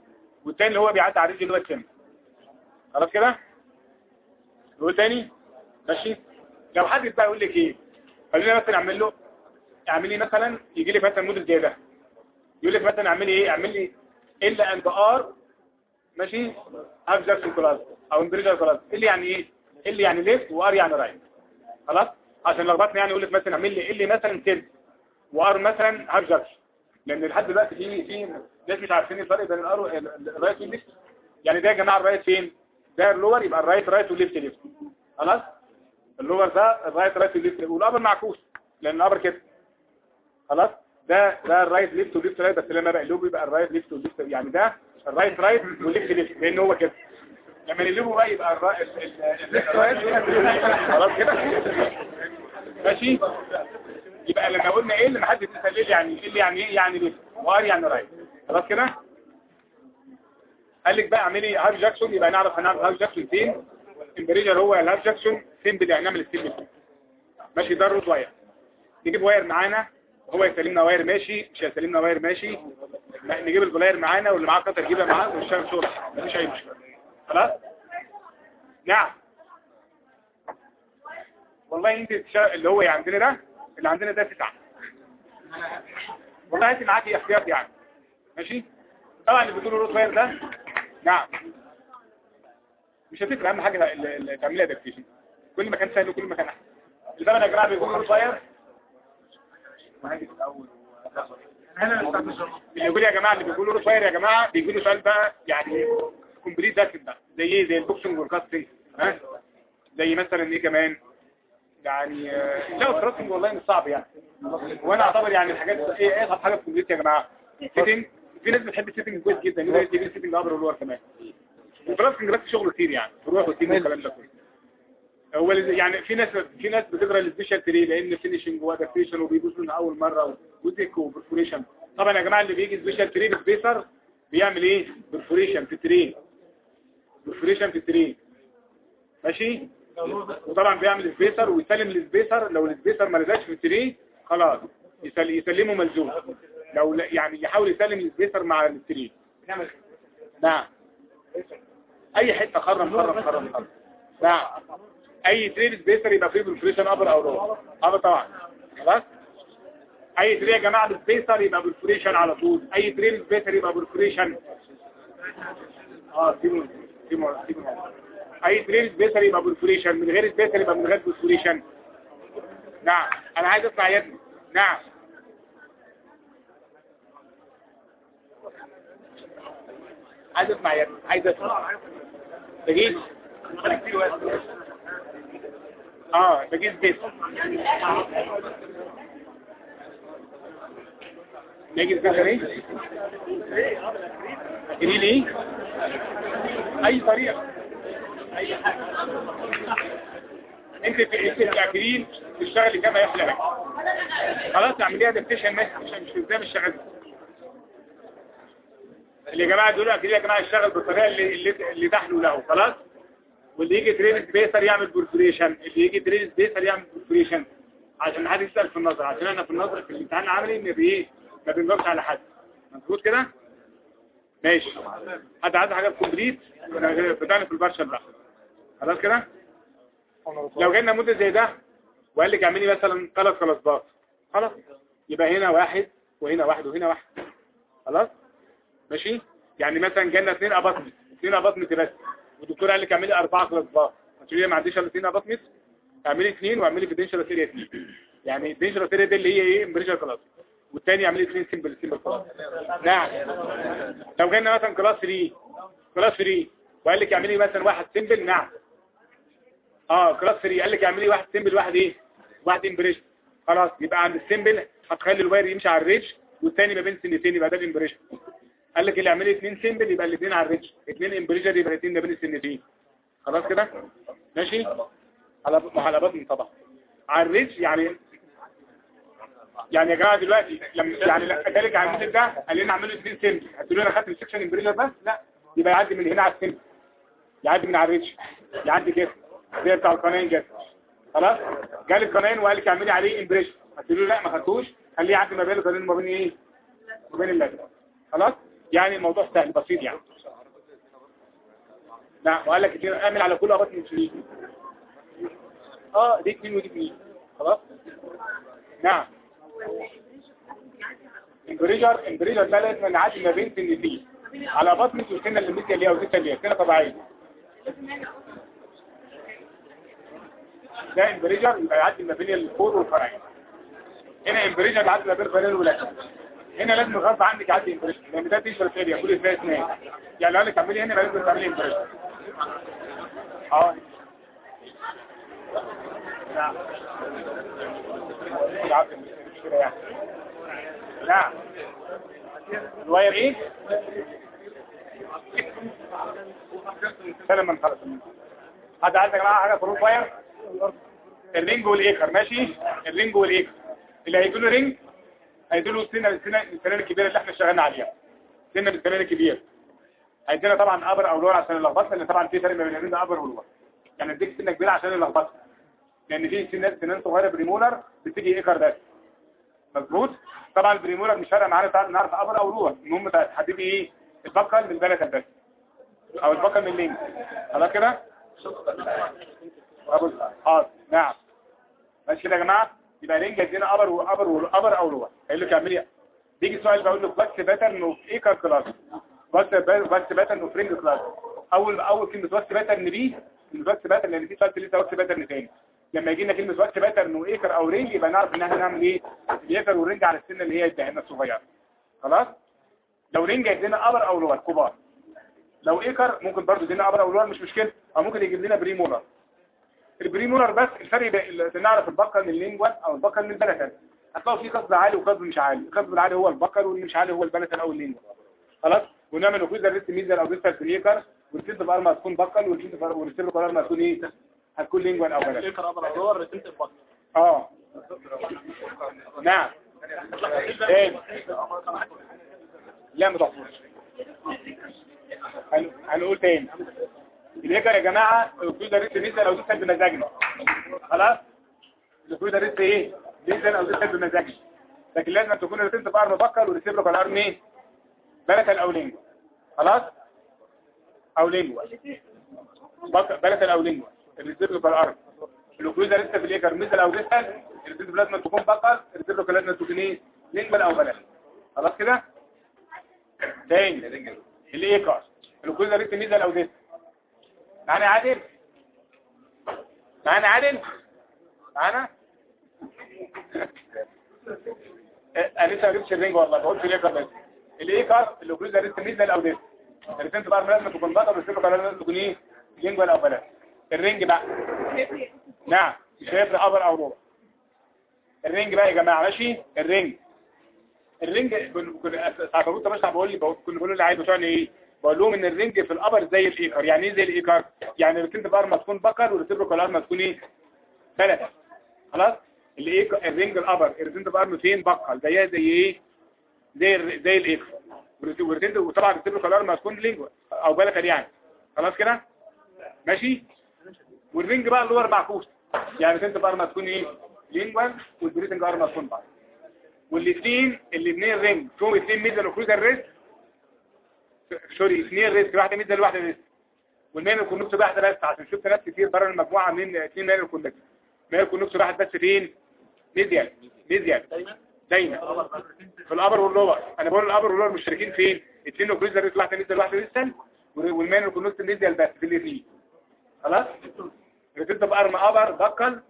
والتاني اللي هو بيعدي على الرجل اللي هو السم خلاص كده؟ نقول تاني؟ ماشي. لو حد بقى يقول لك إيه؟ خلينا مثلا أعمل له أعمل لي مثلا يجي لي مثلا موديل زي ده يقول لك مثلا أعمل لي إيه؟ أعمل لي ال اند ار ماشي؟ جاكسون كلاس أو embrasure clasp. L يعني إيه؟ L يعني left و R يعني right خلاص؟ عشان لخبطني يعني يقول لك مثلا أعمل لي L مثلا تلت و R مثلا Jackson لأن لحد دلوقتي في في ناس مش عارفين الفرق بين ال R وال right وال left يعني ده يا جماعة الرايت فين؟ ده اللور يبقى الرايت رايت والليفت ليفت. خلاص؟ اللور ده الرايت رايت والليفت. والأبر معكوس لأن الأبر كده. خلاص؟ ده ده ال right left وال left right. بس لما بقى اللوب يبقى ال right left وال left. يعني ده ال right right وال left left. لأن هو كده. لما نقلبه بقى يبقى ال right. خلاص كده؟ ماشي؟ يبقى لما قلنا إيه اللي محدش يسأل ليه يعني إيه اللي يعني إيه يعني left؟ و R يعني right. خلاص كده؟ قال لك بقى اعملي half Jackson يبقى نعرف هنعمل half Jackson فين. ال embrasure هو ال half Jackson simple يعني نعمل ال simple ماشي ده ال wrought wire نجيب wire معانا هو يسلمنا wire ماشي مش هيسلمنا wire ماشي. نجيب ال plier معانا واللي معاه cutter يجيبها معاه ونشتغل شغل. مفيش أي مشكلة. خلاص؟ نعم. والله انت اللي هو عندنا ده اللي عندنا ده تسعة. والله انت معاكي احتياط يعني. ماشي؟ طبعا اللي بتقولوا wrought wire ده نعم. مش هتفرق أهم حاجة اللي تعملها adaptation كل ما كان سهل وكل ما كان احسن بقى يا جماعة روت واير اللي يقول يا جماعة اللي بيقولوا wrought wire يا جماعة بيقولوا سؤال بقى يعني complete ده كده. زي إيه؟ زي ال boxing وال casting ها؟ زي مثلا إيه كمان؟ يعني لا ال casting والله مش صعب يعني. وأنا أعتبر يعني الحاجات إيه أصعب حاجة في ال complete يا جماعة. setting في ناس بتحب ال setting كويس جدا يقول لك سيتنج ال upper وال lower كمان. ال casting بس شغله كتير يعني تروح وتيجي والكلام ده كله. هو يعني في ناس في ناس بتقرأ ال special tray لأن finishing و adaptation وبيبوظوا من أول مرة وديك و perforation طبعا يا جماعة اللي بيجي special tray ب spacer بيعمل إيه؟ perforation في ال tray perforation في ال tray ماشي؟ وطبعا بيعمل spacer ويسلم ال spacer لو ال spacer ما لزقش في ال tray خلاص يسل يسلمه ملزوق لو يعني يحاول يسلم ال spacer مع ال tray نعم. أي حتة خرم خرم خرم خرم. نعم. أي تريد سبيسر يبقى فيه بالفريشن ابر أو لور أبر طبعا. خلاص؟ أي تريد يا جماعة بالسبيسر يبقى بالفريشن على طول. أي تريد سبيسر يبقى بالفريشن آه سيبوا سيبوا سيبوا أي تريد سبيسر يبقى بالفريشن من غير سبيسر يبقى من غير بالفريشن نعم. أنا عايز أسمع يدي نعم. عايز اسمع يدي عايز اسمع تجيش آه بجيز بيت بجيز بيت إيه جريل إيه اي طريقة اي حاجة انت الاكريل تشتغلي كما يحلى لك خلاص اعمليها ديفتيشن مش مش إزاي مش شغال اللي يا جماعة دول اكريل يا جماعة يشتغل بالطريقة اللي اللي, تحلو له خلاص؟ واللي يجي tray ب spacer يعمل perforation اللي يجي tray ب spacer يعمل perforation عشان حد يسأل في النظر عشان إحنا في النظر في الامتحان العملي ما بايه ما بنجاوبش على حد. مظبوط كده؟ ماشي. حد عايز حاجة complete بدأنا في ال partial بقى خلاص كده؟ لو جالنا مدة زي ده وقال لك اعملي مثلا ثلاث خلاصات خلاص؟ يبقى هنا واحد وهنا واحد وهنا واحد. خلاص؟ ماشي؟ يعني مثلا جالنا اثنين اباطمنت اثنين اباطمنت بس والدكتور قال لك اعملي أربعة خلاصات هتقولي ما عنديش إلا اثنين اباطمنت اعملي اثنين واعملي في الدنشر سيريا اثنين. يعني الدنشر سيريا دي اللي هي إيه؟ امبريشن كلاس والتاني اعملي اثنين سيمبل سيمبل كلاس نعم. لو جالنا مثلا كلاس 3 كلاس 3 وقال لك اعملي مثلا واحد سيمبل نعم. آه class 3 قال لك اعملي واحد simple واحد إيه؟ واحد embrasure خلاص يبقى عند ال simple هتخلي ال wire يمشي على ال ridge والتاني ما بين سنتين يبقى ده ال embrasure قال لك اللي اعملي اثنين simple يبقى الاثنين على ال ridge. اثنين embrasure يبقى الاثنين ما بين السنتين خلاص كده؟ ماشي؟ على على بطن طبعا. على ال ridge يعني يعني يا جماعة دلوقتي لما يعني ذلك على المثل ده قال لنا اعملوا اثنين simple. هتقولوا أنا خدت السكشن embrasure بس؟ لا. يبقى يعدي من هنا على السيمبل. يعدي من على الريتش. يعدي كده. زي بتاع القناين كده. خلاص؟ جالي القناين وقال لك اعملي عليه امبريشن هتقولوا لا ما خدتوش. خليه يعدي ما بين القناين وما بين إيه؟ ما بين اللازم خلاص؟ يعني الموضوع سهل بسيط يعني. نعم وقال لك كتير اعمل على كل اباط انسولين آه دي اتنين ودي اتنين. خلاص؟ نعم. امبريجر امبريجر ده لازم نعدي ما بين سنتين. على بطن السنة اللي مثل اللي هي وزيت اللي هي سنة طبيعية. ده امبريجر يبقى يعدي ما بين الفور والفرعين. هنا امبريجر يعدي ما بين الفرعين واللاتين هنا لازم غصب عنك يعدي امبريجر لأن ده تيشرت اريا كل اسمها اثنين. يعني لو أنا كملي هنا لازم تعملي امبريجر آه. نعم نعم ال wire إيه؟ سلام من خلص. حد عايز يا جماعة حاجة في wrought wire؟ ال ring وال Aker ماشي؟ ال ring وال Aker. اللي هيدوا له ring؟ هيدوا له السنة السنة السنة الكبيرة اللي إحنا اشتغلنا عليها. سنة السنة الكبيرة. هيدينا طبعا upper أو lower عشان اللخبطه لأن طبعا في فرق ما بين ال ring upper وال lower يعني اديك سنة كبيرة عشان اللخبطه لأن في سنات سنان صغيرة premolar بتيجي Aker بس مظبوط؟ طبعا ال premolar مش فارقة معانا نعرف upper أو lower. المهم تحددي إيه؟ ال buccal من ال palatal بس أو ال buccal من ال lingual خلاص كده؟ حاضر. نعم. ماشي كده يا جماعة؟ يبقى ring ادينا upper و upper و upper أو lower قال لك اعملي بيجي سؤال بقول له wax pattern of Aker clasp بس wax pattern of ring clasp أول أول كلمة wax pattern دي wax pattern لأن في سؤال لسه wax pattern تاني. لما يجي لنا كلمة wax pattern و Aker أو ring يبقى نعرف إن إحنا نعمل إيه؟ ال Aker وال ring على السن اللي هي الدهنه الصغيرة. خلاص؟ لو ring ادينا upper أو lower كبار. لو Aker ممكن برضه يدينا upper أو lower مش مشكلة. أو ممكن يجيب لنا premolar. ال premolar بس الفرق بين نعرف ال buccal من ال lingual أو ال buccal من ال palatal هتلاقوا في cusp عالي و cusp مش عالي. ال cusp العالي هو ال buccal واللي مش عالي هو ال palatal أو ال lingual خلاص؟ ونعمل نفوذ الريست ميزر أو ريست بريكر والسيلف بارما هتكون بقر والسيلف بارما هتكون إيه؟ هتكون لينجوال أو بلتن آه. نعم. إيه؟ لا ما تحفظش. هن- هنقول تاني. الهيكل يا جماعة الكود ده ريست نزل أو زيت بمزاجنا خلاص؟ الكود ده ريست إيه؟ نزل أو زيت بمزاجنا لكن لازم تكون الريست بقى مبكر والريسيبر في الارم إيه؟ بلت أو لينجو خلاص؟ أو لينجو بلت أو لينجو الريسيبر في الارم الكود ده ريست في الهيكل نزل أو زيت الريسيبر لازم تكون بكر الريسيبر لازم تكون إيه؟ لينجو أو بلت خلاص كده؟ تاني. الايكار الكود ده ريست نزل أو زيت معانا عادل. معانا عادل. معانا أنا لسه ما جبتش الرينج والله بقول في الايكر بس الايكر اللي كل ده لسه ميزه أو ده الاثنين بقى لازم تكون بقى بس يبقى لازم تكون إيه لينج ولا بلا الرينج بقى. نعم مش هيفرق ابر أو ربع. الرينج بقى يا جماعة ماشي؟ الرينج. الرينج ساعة بقول طب بقول لي كل بقول اللي عايز بتوعني إيه؟ بقول لهم إن الرينج في الابر زي الايكر يعني إيه زي الايكر يعني بقى ما تكون بكر والريسيبر ما تكون إيه؟ ثلاثة. خلاص؟ اللي إيه الرينج الابر الريزنت ارم فين؟ بقل زيها زي إيه؟ زي ال زي والريزنت وطبعا الريسيبروكال ارم هتكون لينجوال أو بالكال يعني. خلاص كده؟ ماشي؟ والرينج بقى اللور معكوس يعني الريزنت ارم هتكون إيه؟ لينجوال والبريزنج ارم هتكون بقى والاثنين الاثنين رينج فيهم اثنين ميدل وكروزر ريست سوري اثنين ريست واحدة ميدل وواحده ريست والمين يكون نص واحدة بس عشان شفت ناس كتير بره المجموعة من اثنين نص مين يكون نص واحد بس فين؟ ميديال ميديال دايما؟ في الأبر واللور. أنا بقول الأبر واللور مشتركين فين؟ اثنين وكروزر ريست واحدة ميدل واحدة ريست والمين يكون نص ميديال بس في الاثنين خلاص؟ بتبقى ارم أبر بكل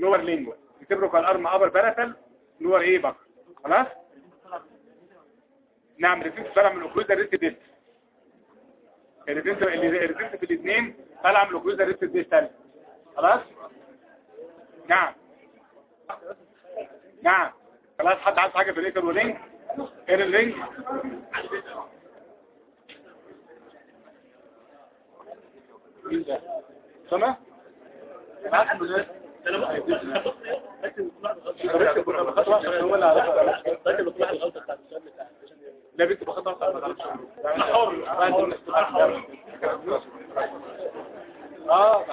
لور لينجوال. بتبقى الارم أبر باراتل لور إيه بكل خلاص؟ نعم ريفيت طالع من الاوكلوزر ريست ديست الريفيت اللي الريفيت في الاثنين طالع من الاوكلوزر ريست ديست خلاص نعم نعم خلاص حد عايز حاجة في الايكر والرينج إيه الرينج مين ده لا بنت أنا حر آه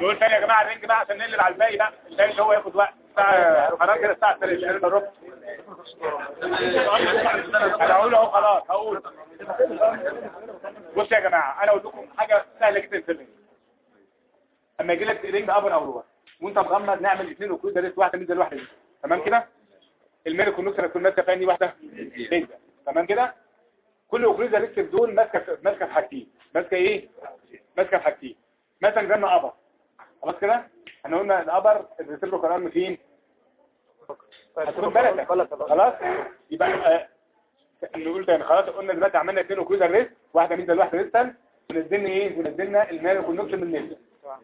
يقول تاني يا جماعة الرينج بقى عشان نقلب على الباقي بقى. الباقي اللي هو ياخد وقت الساعة خلاص كده الساعة 3 الا ربع أنا هقول أهو خلاص هقول. بص يا جماعة أنا أقول لكم حاجة سهلة جدا في الرينج أما يجي لك رينج أبر أو لور وأنت مغمض نعمل اثنين وكود درس واحدة من واحدة دي تمام كده؟ الميريك والنصر هتكون ماسكة في انهي واحدة. بيزا تمام كده؟ كل اوكليزا ريكتيف دول ماسكة ماسكة في حاجتين. ماسكة إيه؟ ماسكة في حاجتين. مثلا ما أبر. خلاص كده؟ إحنا قلنا الأبر الريسيبروكال ارم فين؟ هتكون بلد خلاص؟ يبقى آه، نقول تاني. خلاص قلنا دلوقتي عملنا اثنين اوكليزا ريست. واحدة ميزة واحدة ريستال. ونزلنا إيه؟ ونزلنا الميريك والنصر من النصر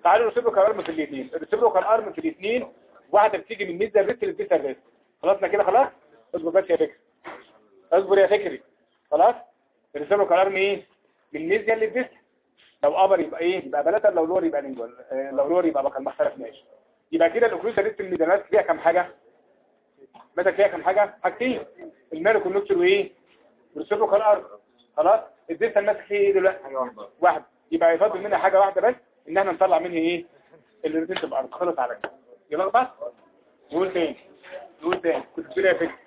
تعالوا الريسيبروكال ارم في الاثنين. الريسيبروكال ارم في الاثنين. واحدة بتيجي من ميزة ريست للديسا ريست خلصنا كده خلاص. اصبر بس يا فكري. اصبر يا فكري. خلاص؟ الريسيبروكال ارم إيه؟ من ميزة للديسا لو ابر يبقى إيه؟ يبقى بلاتر لو لور يبقى لينجوال آه، لو لور يبقى بكر ما اختلفناش يبقى كده الاوكلوزا ريست الميزانات فيها كام حاجة؟ مثلا فيها كام حاجة؟ حاجتين. الميريك والنوكسل وايه والريسيبروكال ارم خلاص؟ الديسا ماسك فيه إيه دلوقتي؟ واحدة. يبقى يفضل منها حاجة واحدة بس؟ إن إحنا نطلع منها إيه؟ اللي تبقى ارض خلص على كده. يبقى بس نقول تاني. نقول تاني. كنت بتقول إيه يا فكرة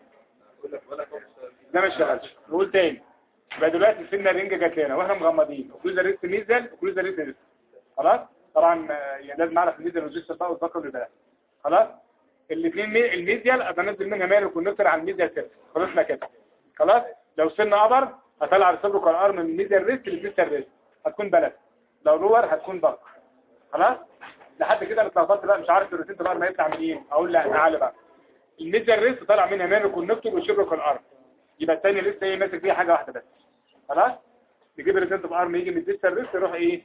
ده ما اشتغلش. نقول تاني. يبقى دلوقتي سنة الرنجة جات لنا وإحنا مغمضين. اوكلوزا ريست ميزل اوكلوزا ريست ريست خلاص؟ طبعا يعني لازم أعرف الميزل والريست بقى والذكر والبنات خلاص؟ الاثنين مي... الميزيال ابنزل منها مال والكونكتور على الميزيال كده خلصنا كده. خلاص؟ لو سنة ابر هطلع السبروكال ارم من الميزيال ريست للديستال ريست هتكون بلد. لو لور هتكون بق خلاص؟ لحد كده أنا اتلخبطت بقى مش عارف الروتين بقى ما يطلع منين. أقول لا تعالى بقى. الميزه الريست طالع منها مان الكونكتور والشبكه الارم يبقى الثاني لسه إيه ماسك فيها حاجة واحدة بس. خلاص؟ نجيب الريزنت بأرم يجي من الديستا الريست يروح إيه؟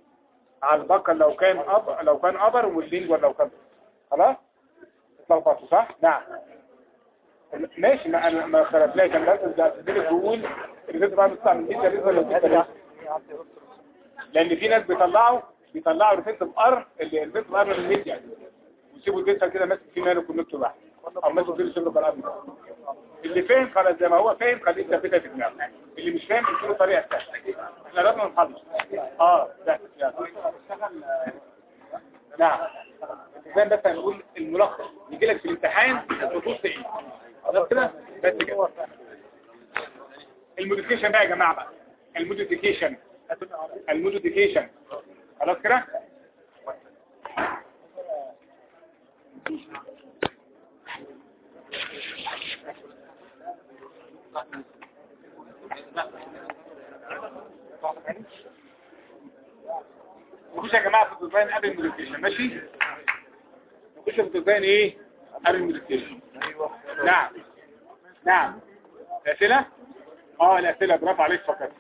على البقر لو كان اب لو كان أبر واللينجوال لو كان خلاص؟ اتلخبطوا صح؟ نعم. ماشي. ما أنا ما خربناش. أنا لازم تديني تقول الريزنت بارم يطلع من الديستا الريست ولا الديستا الريست لأن في ناس بيطلعوا بيطلعوا الريزنت بارم اللي الريزنت بارم من الميديا ويسيبوا الديستا كده ماسك فيه مان الكونكتور واحد. أو ماسك فيه الشبكه الارم اللي فاهم خلاص زي ما هو فاهم خليه يثبتها في دماغه. اللي مش فاهم يديله طريقة سهلة. إحنا لازم نخلص آه ده. نعم. زي بس هنقول الملخص يجي لك في الامتحان الخطوط إيه خلاص كده؟ بس كده. ال modification بقى يا جماعة بقى. ال modification. ال modification. خلاص كده؟ نخش يا جماعة في ال design قبل ال modification ماشي؟ نخش في ال design إيه؟ قبل ال modification. نعم. نعم. الأسئلة؟ آه الأسئلة برافو عليك فقط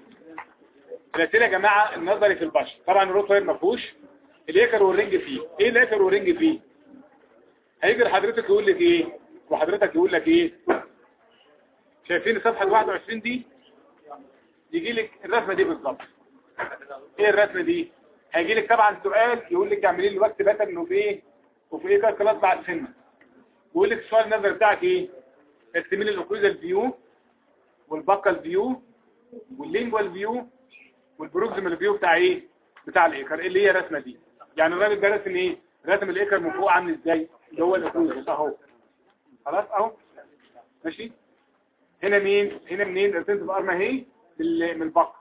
الأسئلة يا جماعة النظري في البشر. طبعا ال wrought wire مفهوش ال Aker وال ring فيه. إيه ال Aker وال ring فيه؟ هيجي حضرتك يقول لك إيه؟ وحضرتك يقول لك إيه؟ شايفين صفحة 21 دي؟ يجي لك الرسمة دي بالظبط. إيه الرسمة دي؟ هيجي لك طبعا سؤال يقول لك اعملي لي wax pattern وفي إيه وفي إيه clasp بعد سنة. ويقول لك السؤال النظر بتاعك إيه؟ ارسمي لي الاوكلوزال فيو والباكال فيو واللينجوال فيو والبروكسيمال فيو بتاع إيه؟ بتاع ال Aker اللي هي الرسمة دي. يعني الراجل ده رسم إيه؟ رسم ال Aker من فوق عامل إزاي؟ اللي هو ال occlusal أهو. خلاص أهو. ماشي؟ هنا مين؟ هنا منين؟ رسمت الارم اهي من البقر.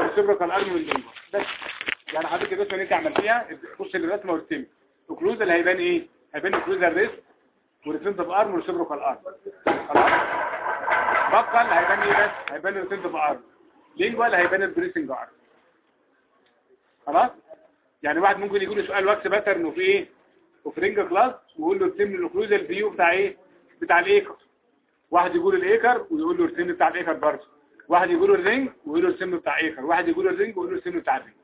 السبرة الارم واللينجوال بس. يعني حضرتك الرسمه اللي أنت عملتيها خش الرسمة وارسمي. الاوكلوزال هيبان إيه؟ هيبان الاوكلوزال ريست ورسمت الارم والسبرة الارم خلاص؟ بقل هيبان إيه بس؟ هيبان الرسمت لينجوال هيبان البريسنج ارم خلاص؟ يعني واحد ممكن يقول له سؤال واكس باترن وفي إيه؟ وفي ring clasp ويقول له ارسم لي ال occlusal view بتاع إيه؟ بتاع ال Aker. واحد يقول ال Aker ويقول له ارسم بتاع ال Aker برضه. واحد يقول له ال ring ويقول له ارسم بتاع Aker واحد يقول له ال ring ويقول له ارسم بتاع ال ring.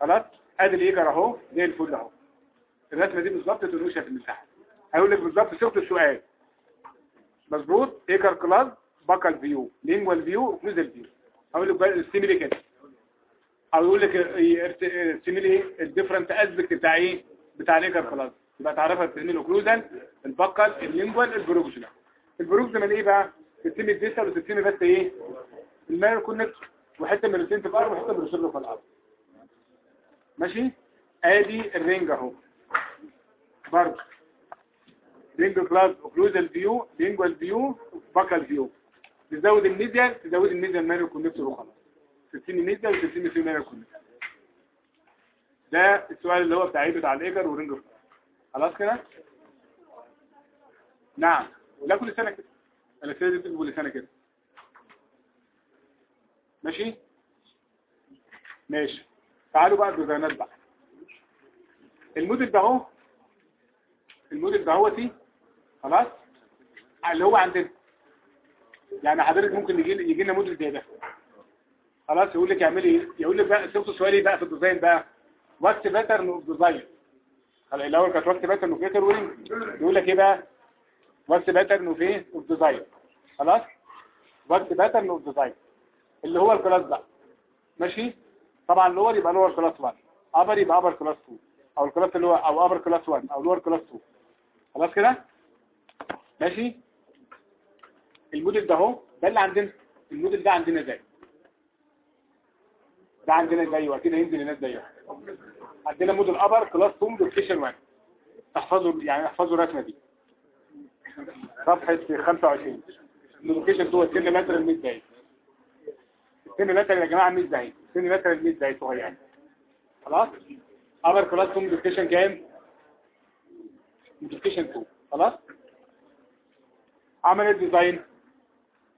خلاص؟ أدي ال Aker أهو زي الفل أهو. الرسمة دي بالظبط تنوشها في المساحة. هيقول لك بالظبط صيغه السؤال. مظبوط؟ Aker clasp buccal view. lingual view occlusal view. هقول لك بقى ارسم لي كده أو يقول لك ارسم لي ال different aspect بتاع إيه؟ بتاع ال Aker clasp يبقى تعرفها ترسم لي الاوكلوزال الباكال اللينجوال البروكسيمال البروكسيمال إيه بقى؟ ال distal وترسم لي بس إيه؟ ال minor connector وحتة من الرسم في الأرض وحتة من الرسم في الأرض. ماشي؟ آدي ال ring أهو. برضه. ring clasp occlusal view lingual view buccal view تزود ال mesial تزود ال mesial minor connector وخلاص 60 mesial و60 في minor connector ده السؤال اللي هو بتاع إيه بتاع ال Aker و ring clasp خلاص كده؟ نعم. لا كل سنة كده. الاسئله دي كل سنة كده. ماشي؟ ماشي. تعالوا بقى الديزاينات بقى. الموديل ده أهو. الموديل ده هوتي خلاص؟ اللي هو عندنا. يعني حضرتك ممكن يجي لنا موديل زي ده. خلاص يقول لك اعملي إيه يقول لك بقى السؤال إيه بقى في ال design بقى. wax pattern of design الأول كانت wax pattern of ring يقول لك إيه بقى؟ wax pattern of إيه؟ of design خلاص؟ wax pattern of design اللي هو ال class ده. ماشي؟ طبعا lower يبقى lower class 1 ابر يبقى ابر كلاس 2 أو الكلاس اللي هو أو ابر كلاس 1 أو لور كلاس 2 خلاص كده؟ ماشي؟ الموديل ده اهو ده اللي عندنا. الموديل ده عندنا زي ده عندنا زيه وأكيد هينزل الناس زيه. عندنا موديل ابر كلاس 2 دوكيشن 1 تحفظوا يعني احفظوا الرسمه دي. صفحة 25 اللوكيشن هو 2 متر ل 100 دقايق 2 متر يا جماعة 100 دقايق 2 متر ل 100 دقايق صغير خلاص؟ ابر كلاس 2 دوكيشن كام؟ دوكيشن 2 خلاص؟ عمل الديزاين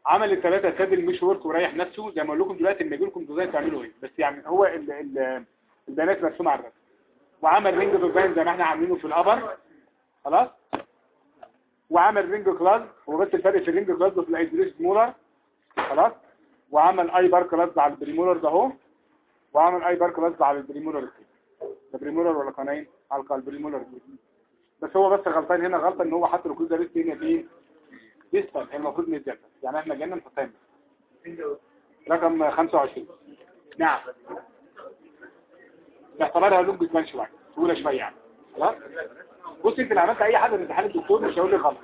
عمل الثلاثة ساد المش ورك وريح نفسه زي ما أقول لكم دلوقتي لما يجي لكم ديزاين تعملوا إيه. بس يعني هو ال ال البيانات مرسومه على الرسم وعمل رينج ديزاين زي ما إحنا عاملينه في الأبر. خلاص؟ وعمل رينج كلاس هو بس الفرق في الرينج كلاس وفي الايدريس مولر. خلاص؟ وعمل أي بار كلاس على البريمولر ده أهو. وعمل أي بار كلاس على البريمولر ده. بريمولر ولا قناين؟ على البريمولر بس هو بس غلطان هنا غلطة إن هو حط كل ريست هنا فين؟ هي المفروض نتجدد يعني إحنا جينا نحطها رقم 25 نعم. باعتبارها لونج كمان شوية طويلة شوية يعني. خلاص؟ بص أنت لو عملت أي حاجة في امتحان الدكتور مش هيقول لي غلط.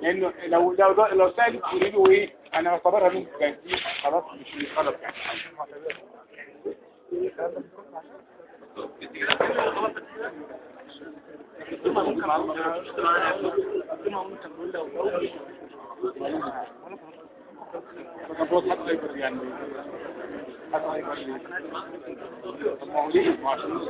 لأنه لو لو لو سألت تقولي له إيه أنا بعتبرها لونج كمان خلاص مش مش غلط يعني. المفروض حد هيبر يعني هيبر ليه طب ما هو ليه ما عشان خلاص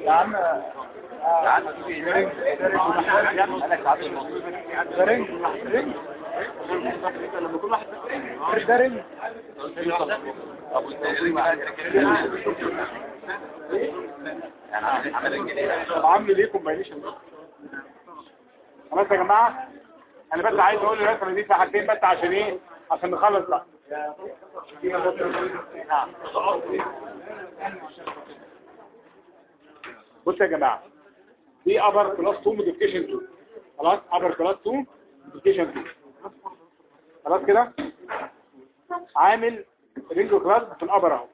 يا عم يا عم ده ring طب عامل إيه combination خلاص يا جماعة أنا بس عايز أقول الرسمه دي في حاجتين بس عشان إيه؟ عشان نخلص بقى. نعم. بص يا جماعة دي upper class 2 modification 2 خلاص upper class 2 modification 2 خلاص كده؟ عامل ring clasp في ال upper اهو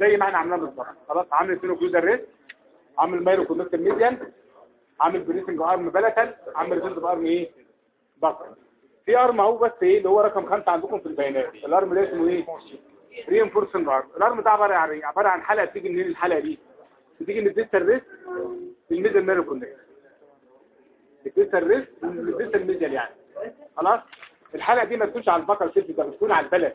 زي ما إحنا عاملين بالظبط. خلاص عامل mesio occlusal rest عامل minor connector mesial عامل bracing arm palatal عامل retentive arm إيه؟ buccal في arm اهو بس إيه اللي هو رقم خمسة عندكم في البيانات. ال arm ده اسمه إيه؟ reinforcing arm ال arm ده عبارة عن إيه؟ عبارة عن حلقة بتيجي منين؟ الحلقة دي. بتيجي من الديستال ريست الميدل ميرو كوندكتور الديستال ريست الديستال ميديال يعني. خلاص؟ الحلقة دي ما تكونش على البكر سيلف ده بتكون على البلد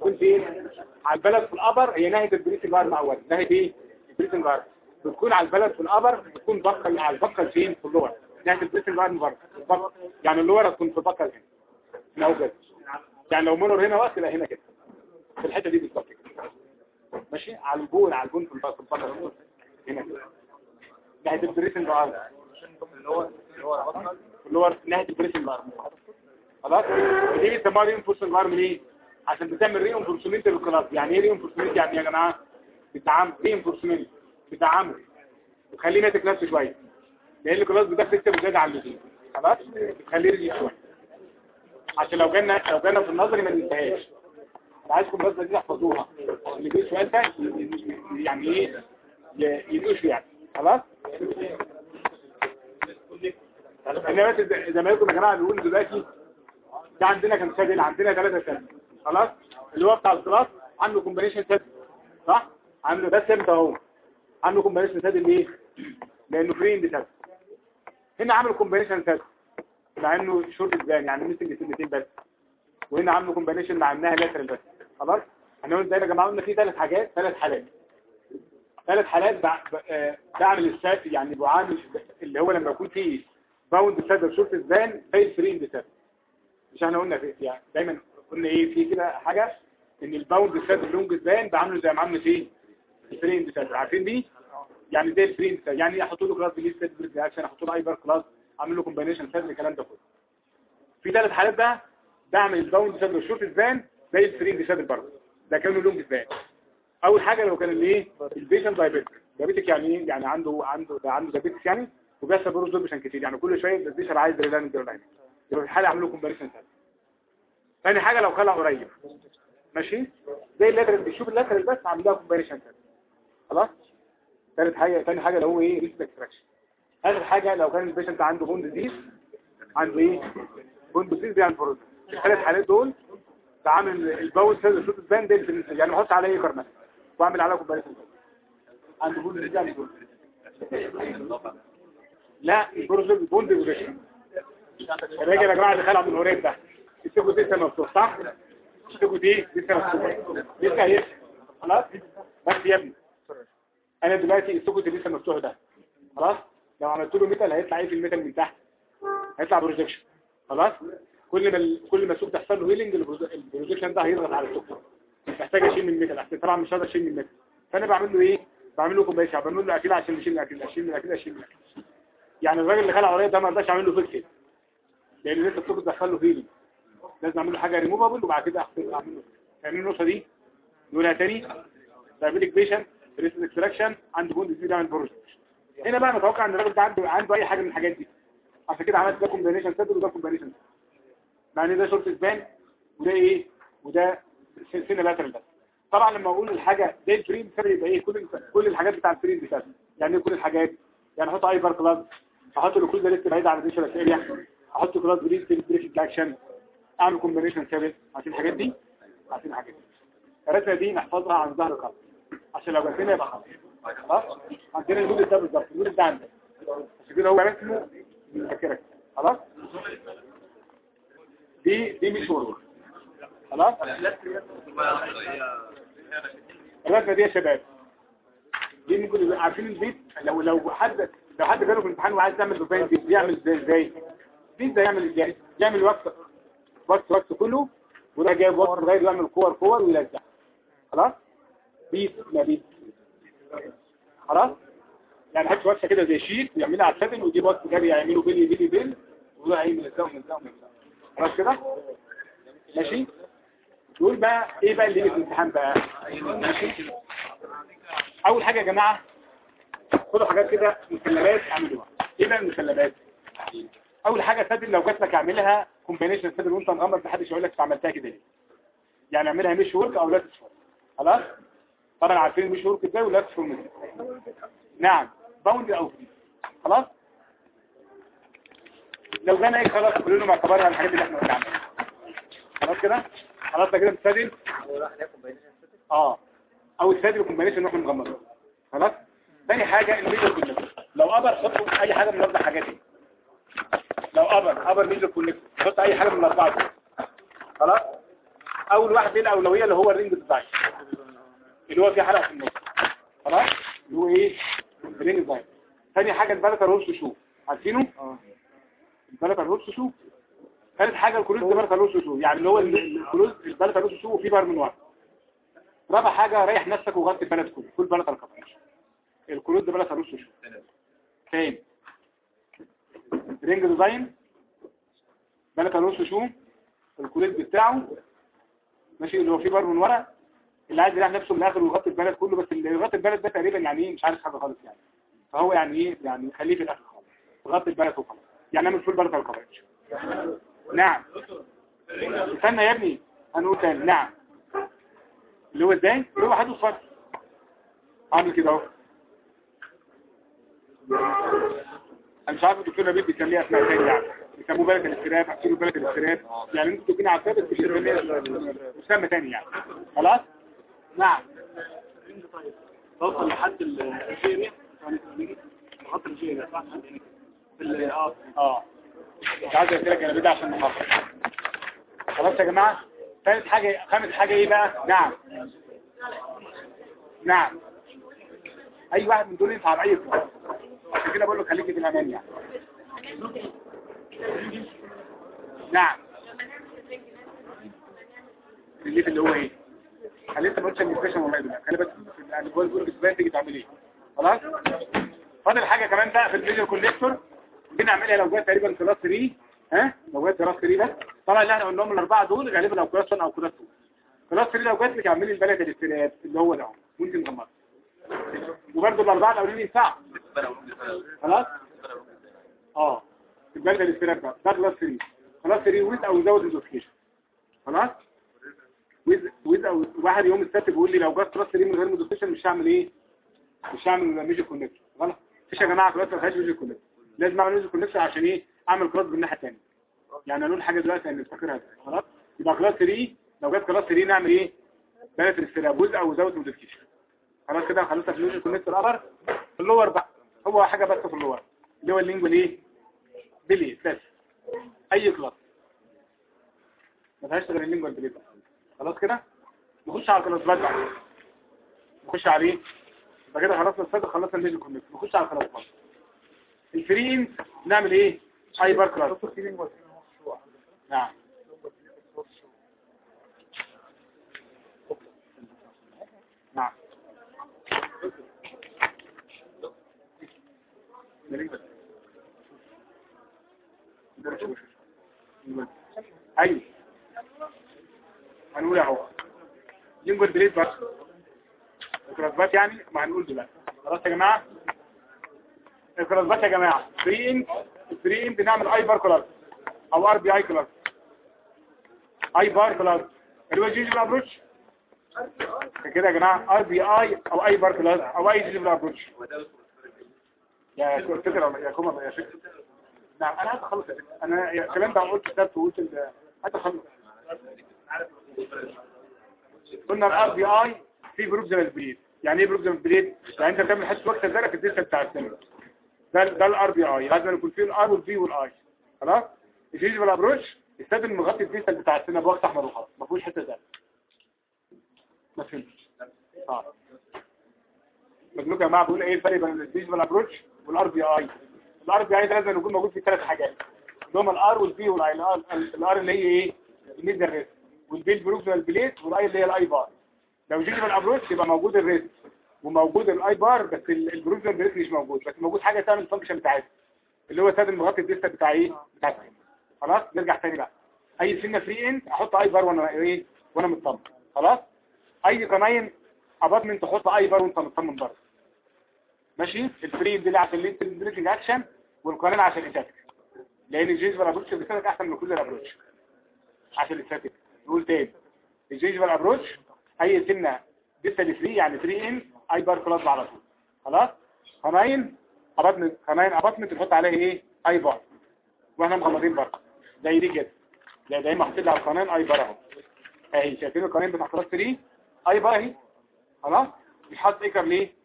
تكون فين على البلد في الأبر هي ناحيه البريسنج ارم اول ناحيه إيه البريسنج ارم بتكون على البلد في الأبر بتكون بقل على البقل فين في اللور. ناحيه البريسنج ارم بره. يعني اللور تكون في البقل هنا هنا وكده يعني لو منور هنا يبقى هنا كده. في الحتة دي بالظبط. كده ماشي؟ على الجون على الجون في ال buccal هنا كده. ناحيه ال bracing arm اللي هو ناحيه ال bracing arm خلاص؟ دي بيسموها reinforcing arm ليه عشان بتعمل reinforcement لل clasp يعني إيه reinforcement يعني يا جماعة بتعمل reinforcement بتعمل بتخليه ماسك نفسه شوية. لأن ال clasp ده system زياده عن اللزوم. خلاص؟ بتخليه رجع شوية. عشان لو جالنا لو جالنا في النظري ما ننساهاش أنا عايزكم بس دي تحفظوها. اللي جه السؤال ده يعني إيه؟ يدوش يعني. خلاص؟ إحنا بس زمايلكم يا جماعة بيقولوا دلوقتي ده عندنا كان saddle عندنا ثلاثة saddle خلاص؟ اللي هو بتاع ال class عنده combination saddle صح؟ عنده ده saddle اهو. عنده combination saddle ليه لأنه free end saddle هنا عامل combination saddle مع إنه شورت إزاي يعني missing سنتين بس. وهنا عامله combination مع إنها lateral بس. خلاص؟ قلنا زي يا جماعة قلنا في ثلاث حاجات ثلاث حالات. ثلاث حالات آه، بعمل ال saddle يعني بعامل اللي هو لما يكون فيه bounded saddle short إزاي زي ال free end saddle مش إحنا قلنا يعني دايما قلنا إيه في كده حاجة؟ إن ال bounded saddle ال long span بعمله زي ما عملنا فيه ال free end saddle. عارفين دي؟ يعني زي ال free end saddle. يعني أحط له clasp بليز ساد ب releasing action أحط له I-bar clasp أعمل له combination saddle الكلام ده كله. في ثلاث حالات بقى بعمل ال bounded saddle وال short span زي ال free end saddle برضه. ده كانوا long span أول حاجة لو كان الإيه؟ ال patient diabetic diabetic يعني إيه؟ يعني عنده عنده ده عنده diabetes يعني وبيحصل bone resorption كتير. يعني كل شوية ال patient عايز reline relining يبقى في الحالة اعمل له combination saddle. ثاني حاجة لو خلع قريب. ماشي؟ زي اللاترال بيشوف اللاترال بس عامل لها كومبينيشن خلاص؟ ثالث حاجة ثاني حاجة اللي هو إيه؟ ريسك اكستراكشن اخر حاجة لو كان البيشنت عنده بون ديزيز عنده إيه؟ بون ديزيز يعني فروز الثلاث حالات دول بعمل الباول سيل شوت بان ده الفرنسي. يعني بحط عليه ايكر مثلا واعمل عليها كومبينيشن عنده بون ديزيز يعني فروز لا البروز بون ديزيز الراجل يا جماعة اللي خلع من الهوريب ده. ال socket دي مفتوح صح ال socket دي لسه مفتوح لسه هيفتح خلاص بس يا ابني أنا دلوقتي ال socket دي لسه مفتوح ده خلاص لو عملت له metal هيطلع إيه في ال metal من تحت هيطلع projection خلاص كل ما كل ما ال socket تحصل له healing ال projection ده هيضغط على ال socket محتاج اشيل من ال metal عشان طبعا مش هقدر اشيل من ال metal فانا بعمل له إيه بعمل له combination بعمل له أكيد عشان يشيل الاكيد اشيل من الاكيد اشيل من الاكيد يعني الراجل اللي خلع قريب ده ما رضاش اعمل له فيكس لأن لسه ال socket دخل له healing لازم أعمل له حاجة ريموفابل وبعد كده أعمل له. يعني النقطة دي نقولها تاني diabetic patient recent extraction عنده bone disease ده project هنا بقى نتوقع إن الراجل ده عنده عنده أي حاجة من الحاجات دي. عشان كده عملت ده combination saddle وده combination مع إن ده short span وده إيه؟ وده سنة lateral بس طبعا لما أقول الحاجة زي ال free end saddle يبقى إيه؟ كل كل الحاجات بتاع ال free end بتاعته. يعني إيه كل الحاجات؟ يعني أحط I-bar clasp أحط له كل ده لسه بعيد عن area أحط clasp ب releasing action أعمل combination surface عشان الحاجات دي؟ عشان الحاجات دي. الرسمة دي نحفظها عن ظهر القلب عشان لو جاتنا يبقى خلاص؟ عندنا الجزء ده. بالظبط الجزء ده عندنا. عشان كده هو رسمه بيذكرك خلاص؟ دي دي mesh work خلاص؟ الرسمة دي يا شباب. دي ممكن يبقى عارفين البيت؟ لو لو حد لو حد جاله في الامتحان وعايز يعمل ديزاين بيت بيعمل إزاي؟ إزاي؟ البيت ده يعمل إزاي؟ يعمل وقت وقت وقت كله وده جايب وقت صغير يعمل كور كور ويلزق خلاص؟ بيت لا بيت خلاص؟ يعني حتة وقفه كده زي شيت ويعملها على السفن ويجيب وقت جري يعملوا بيلي بيلي بيل هيعمل إزاي ومن إزاي ومن إزاي خلاص كده؟ ماشي؟ تقول بقى إيه بقى اللي في الامتحان بقى؟ ماشي؟ أول حاجة يا جماعة خدوا حاجات كده مسلمات اعملوها. إيه بقى المسلمات أول حاجة saddle لو جات لك اعملها combination saddle وانت مغمض محدش يقول لك عملتها كده ليه؟ يعني اعملها mesh work أو lattice work خلاص؟ طبعا عارفين mesh work إزاي ولا lattice work نعم. bounded أو free خلاص؟ لو جانا إيه خلاص كلنا معتبرها الحاجات اللي إحنا عنها خلاص كده؟ خلاص ده كده بت saddle آه. أو ال saddle combination وإحنا مغمضين خلاص؟ ثاني حاجة ال major connector لو upper حطوا أي حاجة من الاربع حاجات دي. لو upper upper major connector حط أي حاجة من الاربعه دي خلاص؟ أول واحد دي الأولوية اللي هو ال ring design. اللي هو فيه حلقة في النص. خلاص؟ اللي هو إيه؟ ال ring design. ثاني حاجة ال palatal horseshoe عارفينه؟ آه. ال palatal horseshoe ثالث حاجة ال closed palatal horseshoe يعني اللي هو ال- ال closed palatal horseshoe وفيه بار من ورا. رابع حاجة ريح نفسك وغطي ال palate كله كل palatal coverage ال closed ده palatal horseshoe تاني. ring design palatal horseshoe ال closed بتاعه ماشي اللي هو فيه بار من ورا اللي عايز يريح نفسه من الآخر ويغطي ال palate كله بس اللي يغطي ال palate ده تقريبا يعني إيه مش عارف حاجة خالص يعني. فهو يعني إيه يعني خليه في الآخر خالص غطي ال palate وخلاص. يعني أعمل full palatal coverage نعم. استنى يا ابني هنقول تاني. نعم. اللي هو إزاي؟ اللي هو حدث فرق عامل كده أهو. أنا مش عارف الدكتور نبيل بيسميها اسماء تاني يعني. بيسموه palatal strap احكيله palatal strap. يعني أنتوا تكونوا عارفين بس مش مسمى تاني يعني. خلاص؟ نعم. توصل لحد الجيريا خط الجيريا صح في آه. آه مش عايز أقول لك أنا بدي عشان نخلص خلاص يا جماعة؟ ثالث حاجة خامس حاجة إيه بقى؟ نعم. نعم. أي واحد من دول ينفع باي كلاس عشان كده بقول له خليك في الامان يعني نعم. اللي اللي هو إيه؟ خليك ما قلتش الانفكشن والله ده خلي بس يعني جوه الجروب اسبان تيجي تعمل إيه؟ خلاص؟ فاضل حاجة كمان بقى في الفيديو كونكتور بنعملها لو جت تقريبا كلاس 3 ها؟ لو جت كلاس 3 بس. طبعا اللي إحنا قلناهم الأربعة دول غالبا لو كلاس 1 أو كلاس 2 كلاس 3 لو جت لك اعملي البلد الاستراب اللي هو ده. وانت مغمضه وبرده الأربعة الأولين ينفعوا خلاص؟ آه. الاستراب ده ده كلاس 3 كلاس 3 ويز أو زود الدوكيشن خلاص؟ ويز ويز أو واحد يوم السبت بيقول لي لو جت كلاس 3 من غير موديفيكيشن مش هعمل إيه؟ مش هعمل ميجر كونكتور غلط. مفيش يا جماعة كلاس ما فيهاش ميجر كونكتور لازم أعمل ميجر كونكتور عشان إيه؟ أعمل كلاس بالناحية الثانية يعني أقول حاجة دلوقتي أنا نفتكرها إزاي خلاص؟ يبقى كلاس 3 لو جت كلاس 3 نعمل إيه؟ بلد الاستراب جزء أو زود موديفيكيشن خلاص كده خلصنا في major connector upper في ال lower بقى. هو حاجة بس في ال lower. اللي هو ال lingual إيه plate بس أي class. ما فيهاش غير ال lingual plate بس خلاص كده؟ نخش على ال clasp بقى. نخش عليه يبقى كده خلصنا ال saddle خلصنا ال major connector نخش على ال clasp بقى. ال free end نعمل إيه؟ I-bar clasp نعم. أيوه هنقول اهو لينجوال بليد بس. الكراسبات يعني ما هنقول دلوقتي. خلاص يا جماعة؟ الكراسبات يا جماعة. فري انت بنعمل اي بار كلاس أو ار بي اي كلاس اي بار كلاس اللي هو جيجي ابروتش كده يا جماعة؟ ار بي اي أو اي بار كلاس أو اي جيجي ابروتش يا فكره يا يا فكره نعم أنا عايز أنا يا كلام ده قلت كتبت وقلت اخلص قلنا الار بي اي في بروكسيمال بليد يعني إيه بروكسيمال بليد يعني أنت بتعمل حتة وقت في الديسك بتاع السنة. ده ده الار بي اي لازم يكون فيه الار والبي والاي خلاص؟ الجيج بالابروش يستخدم مغطي الديسك بتاع السنة بوقت أحمر وخلاص ما فيهوش حتة زرع ما فهمتش آه. مجنوك يا جماعة بقول إيه الفرق بين ال gingival approach وال RPI. ال RPI ده لازم يكون موجود في ثلاث حاجات. اللي هم الآر والبي والآي. الار اللي هي إيه؟ الميد الريست والبي البروكسيمال بليد والآي اللي هي الآي بار. لو gingival approach يبقى موجود ال rest وموجود ال I-bar بس ال- ال proximal plate مش موجود. بس موجود حاجة تعمل ال function بتاعتها. اللي هو ال saddle مغطي ال distal بتاع إيه؟ بتاع. خلاص؟ نرجع تاني بقى. أي سنة free end أحط I-bar وأنا إيه؟ وأنا مطمن خلاص؟ أي canine abutment تحط I-bar وأنت مطمن برضه. ماشي؟ الفري دي عشان الليد بريكنج اكشن والقناه عشان الاتاتيك لأن ال gingival approach بيسالك أحسن من كل الأبروتش عشان الاتاتيك نقول تاني. الجيجبال ابروتش اي سنه لسه free يعني free end I-bar clasp على طول. خلاص؟ canine abutment canine abutment تحط عليها إيه؟ I-bar. وإحنا مغمضين برضه زي دي كده. زي دايما حاطين على القناه أي بار أهو. أهي. شايفين القناه بتاع كلاس 3 أي بار أهي. خلاص؟ حاطط إيكر ليه؟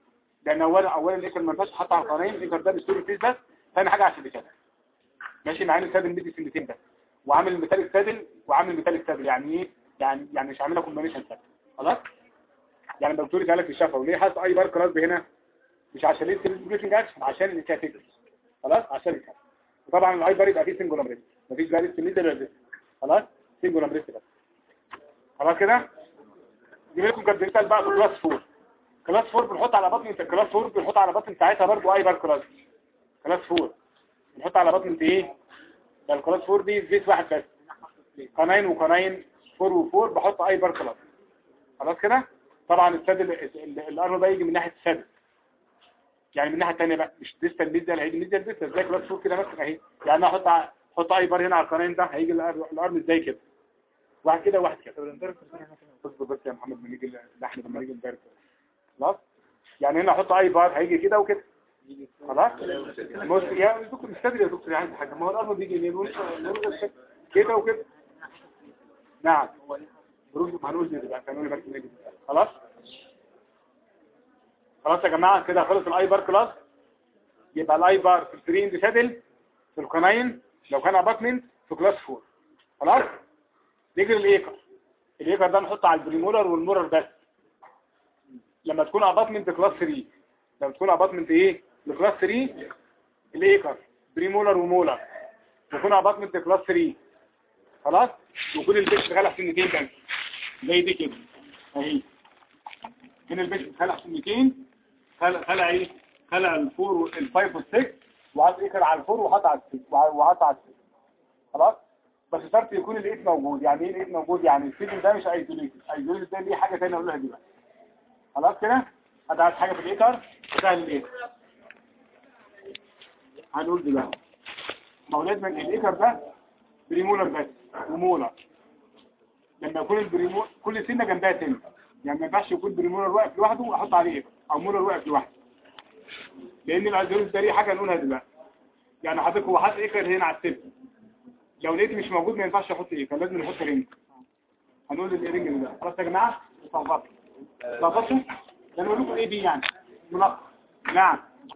لأن اولا اولا الايكر ما ينفعش تحط على القناه الايكر ده بيستوري فيس بس ثاني حاجة عشان الكلام ماشي؟ مع ان السادل مدي سنتين بس. وعامل الميتاليك سادل وعامل ميتاليك سادل يعني إيه؟ يعني يعني مش عاملها كومبينيشن سادل خلاص؟ يعني الدكتور قال لك الشفا وليه حاطط أي بار كلاس هنا مش عشان ليه سيرفيسنج اكشن عشان الكاتيجوري خلاص؟ عشان الكاتيجوري وطبعا الاي بار يبقى فيه سنجل امريت مفيش بقى لسه ميدل. خلاص؟ سنجل امريت بس. خلاص كده؟ يجيب لكم كابتن بقى كلاس 4 كلاس 4 بنحط على بطن كلاس 4 بنحط على بطن ساعتها برضو أي بار كلاس كلاس 4 بنحط على بطن إيه؟ ده الكلاس 4 دي فيس واحد بس. قناين وقناين 4 و4 بحط أي بار كلاس خلاص كده؟ طبعا السادل الأرض ده يجي من ناحية السادل يعني من الناحيه الثانية بقى. مش ديستال ميديال هيجي ميديال ديستال زي كلاس 4 كده مثلا أهي. يعني أنا أحط أحط أي بار هنا على القناين ده هيجي الارم إزاي كده؟ واحد كده وواحد كده. اصبر بس يا محمد لما نيجي لما نيجي ندرس خلاص؟ يعني هنا أحط اي بار هيجي كده وكده. خلاص؟ مش يا دكتور مستدري يا دكتور عايز حاجة. ما هو الأرض بيجي وش- كده وكده. نعم. بروح هنقول دي بقى هنقول بس نيجي خلاص؟ خلاص يا جماعة كده خلص ال I-bar clasp. يبقى ال I-bar في ال free end saddle في ال canine لو كان abutment في class 4 خلاص؟ نيجي لل Aker ال Aker ده نحطه على ال premolar وال molar بس. لما تكون abutment class 3 لما تكون abutment إيه؟ ل class 3 الايكر بريمولر ومولر يكون اباتمنت كلاس 3 خلاص؟ وكل البيت شغال في 200 بس زي دي كده. اهي. هنا البيت خلع سنتين خلع خلع إيه؟ خلع الفور والفايف والسكس وحط ايكر على الفور وحط على السكس وحط على السكس خلاص؟ بس شرط يكون الايت موجود. يعني إيه الايت موجود؟ يعني الفيديو ده مش ايزوليتد ايزوليتد ده ليه حاجة ثانية أقولها دلوقتي خلاص كده؟ هتعرف حاجة في ال Aker وسهل ال Aker هنقول دلوقتي. ما هو لازم ال Aker ده premolar بس و molar. لما يكون ال premolar كل سنة جنبها سنة. يعني ما ينفعش يكون premolar واقف لوحده وأحط عليه Aker أو molar واقف لوحده. لأن ال isolated ده ليه حاجة نقولها دلوقتي. يعني حضرتك هو حاطط Aker هنا على ال six. لو لقيت مش موجود ما ينفعش أحط Aker لازم نحط ring. هنقول الايرنج ده. خلاص يا جماعة؟ صفقوا إيه دي يعني. ملخص نعم.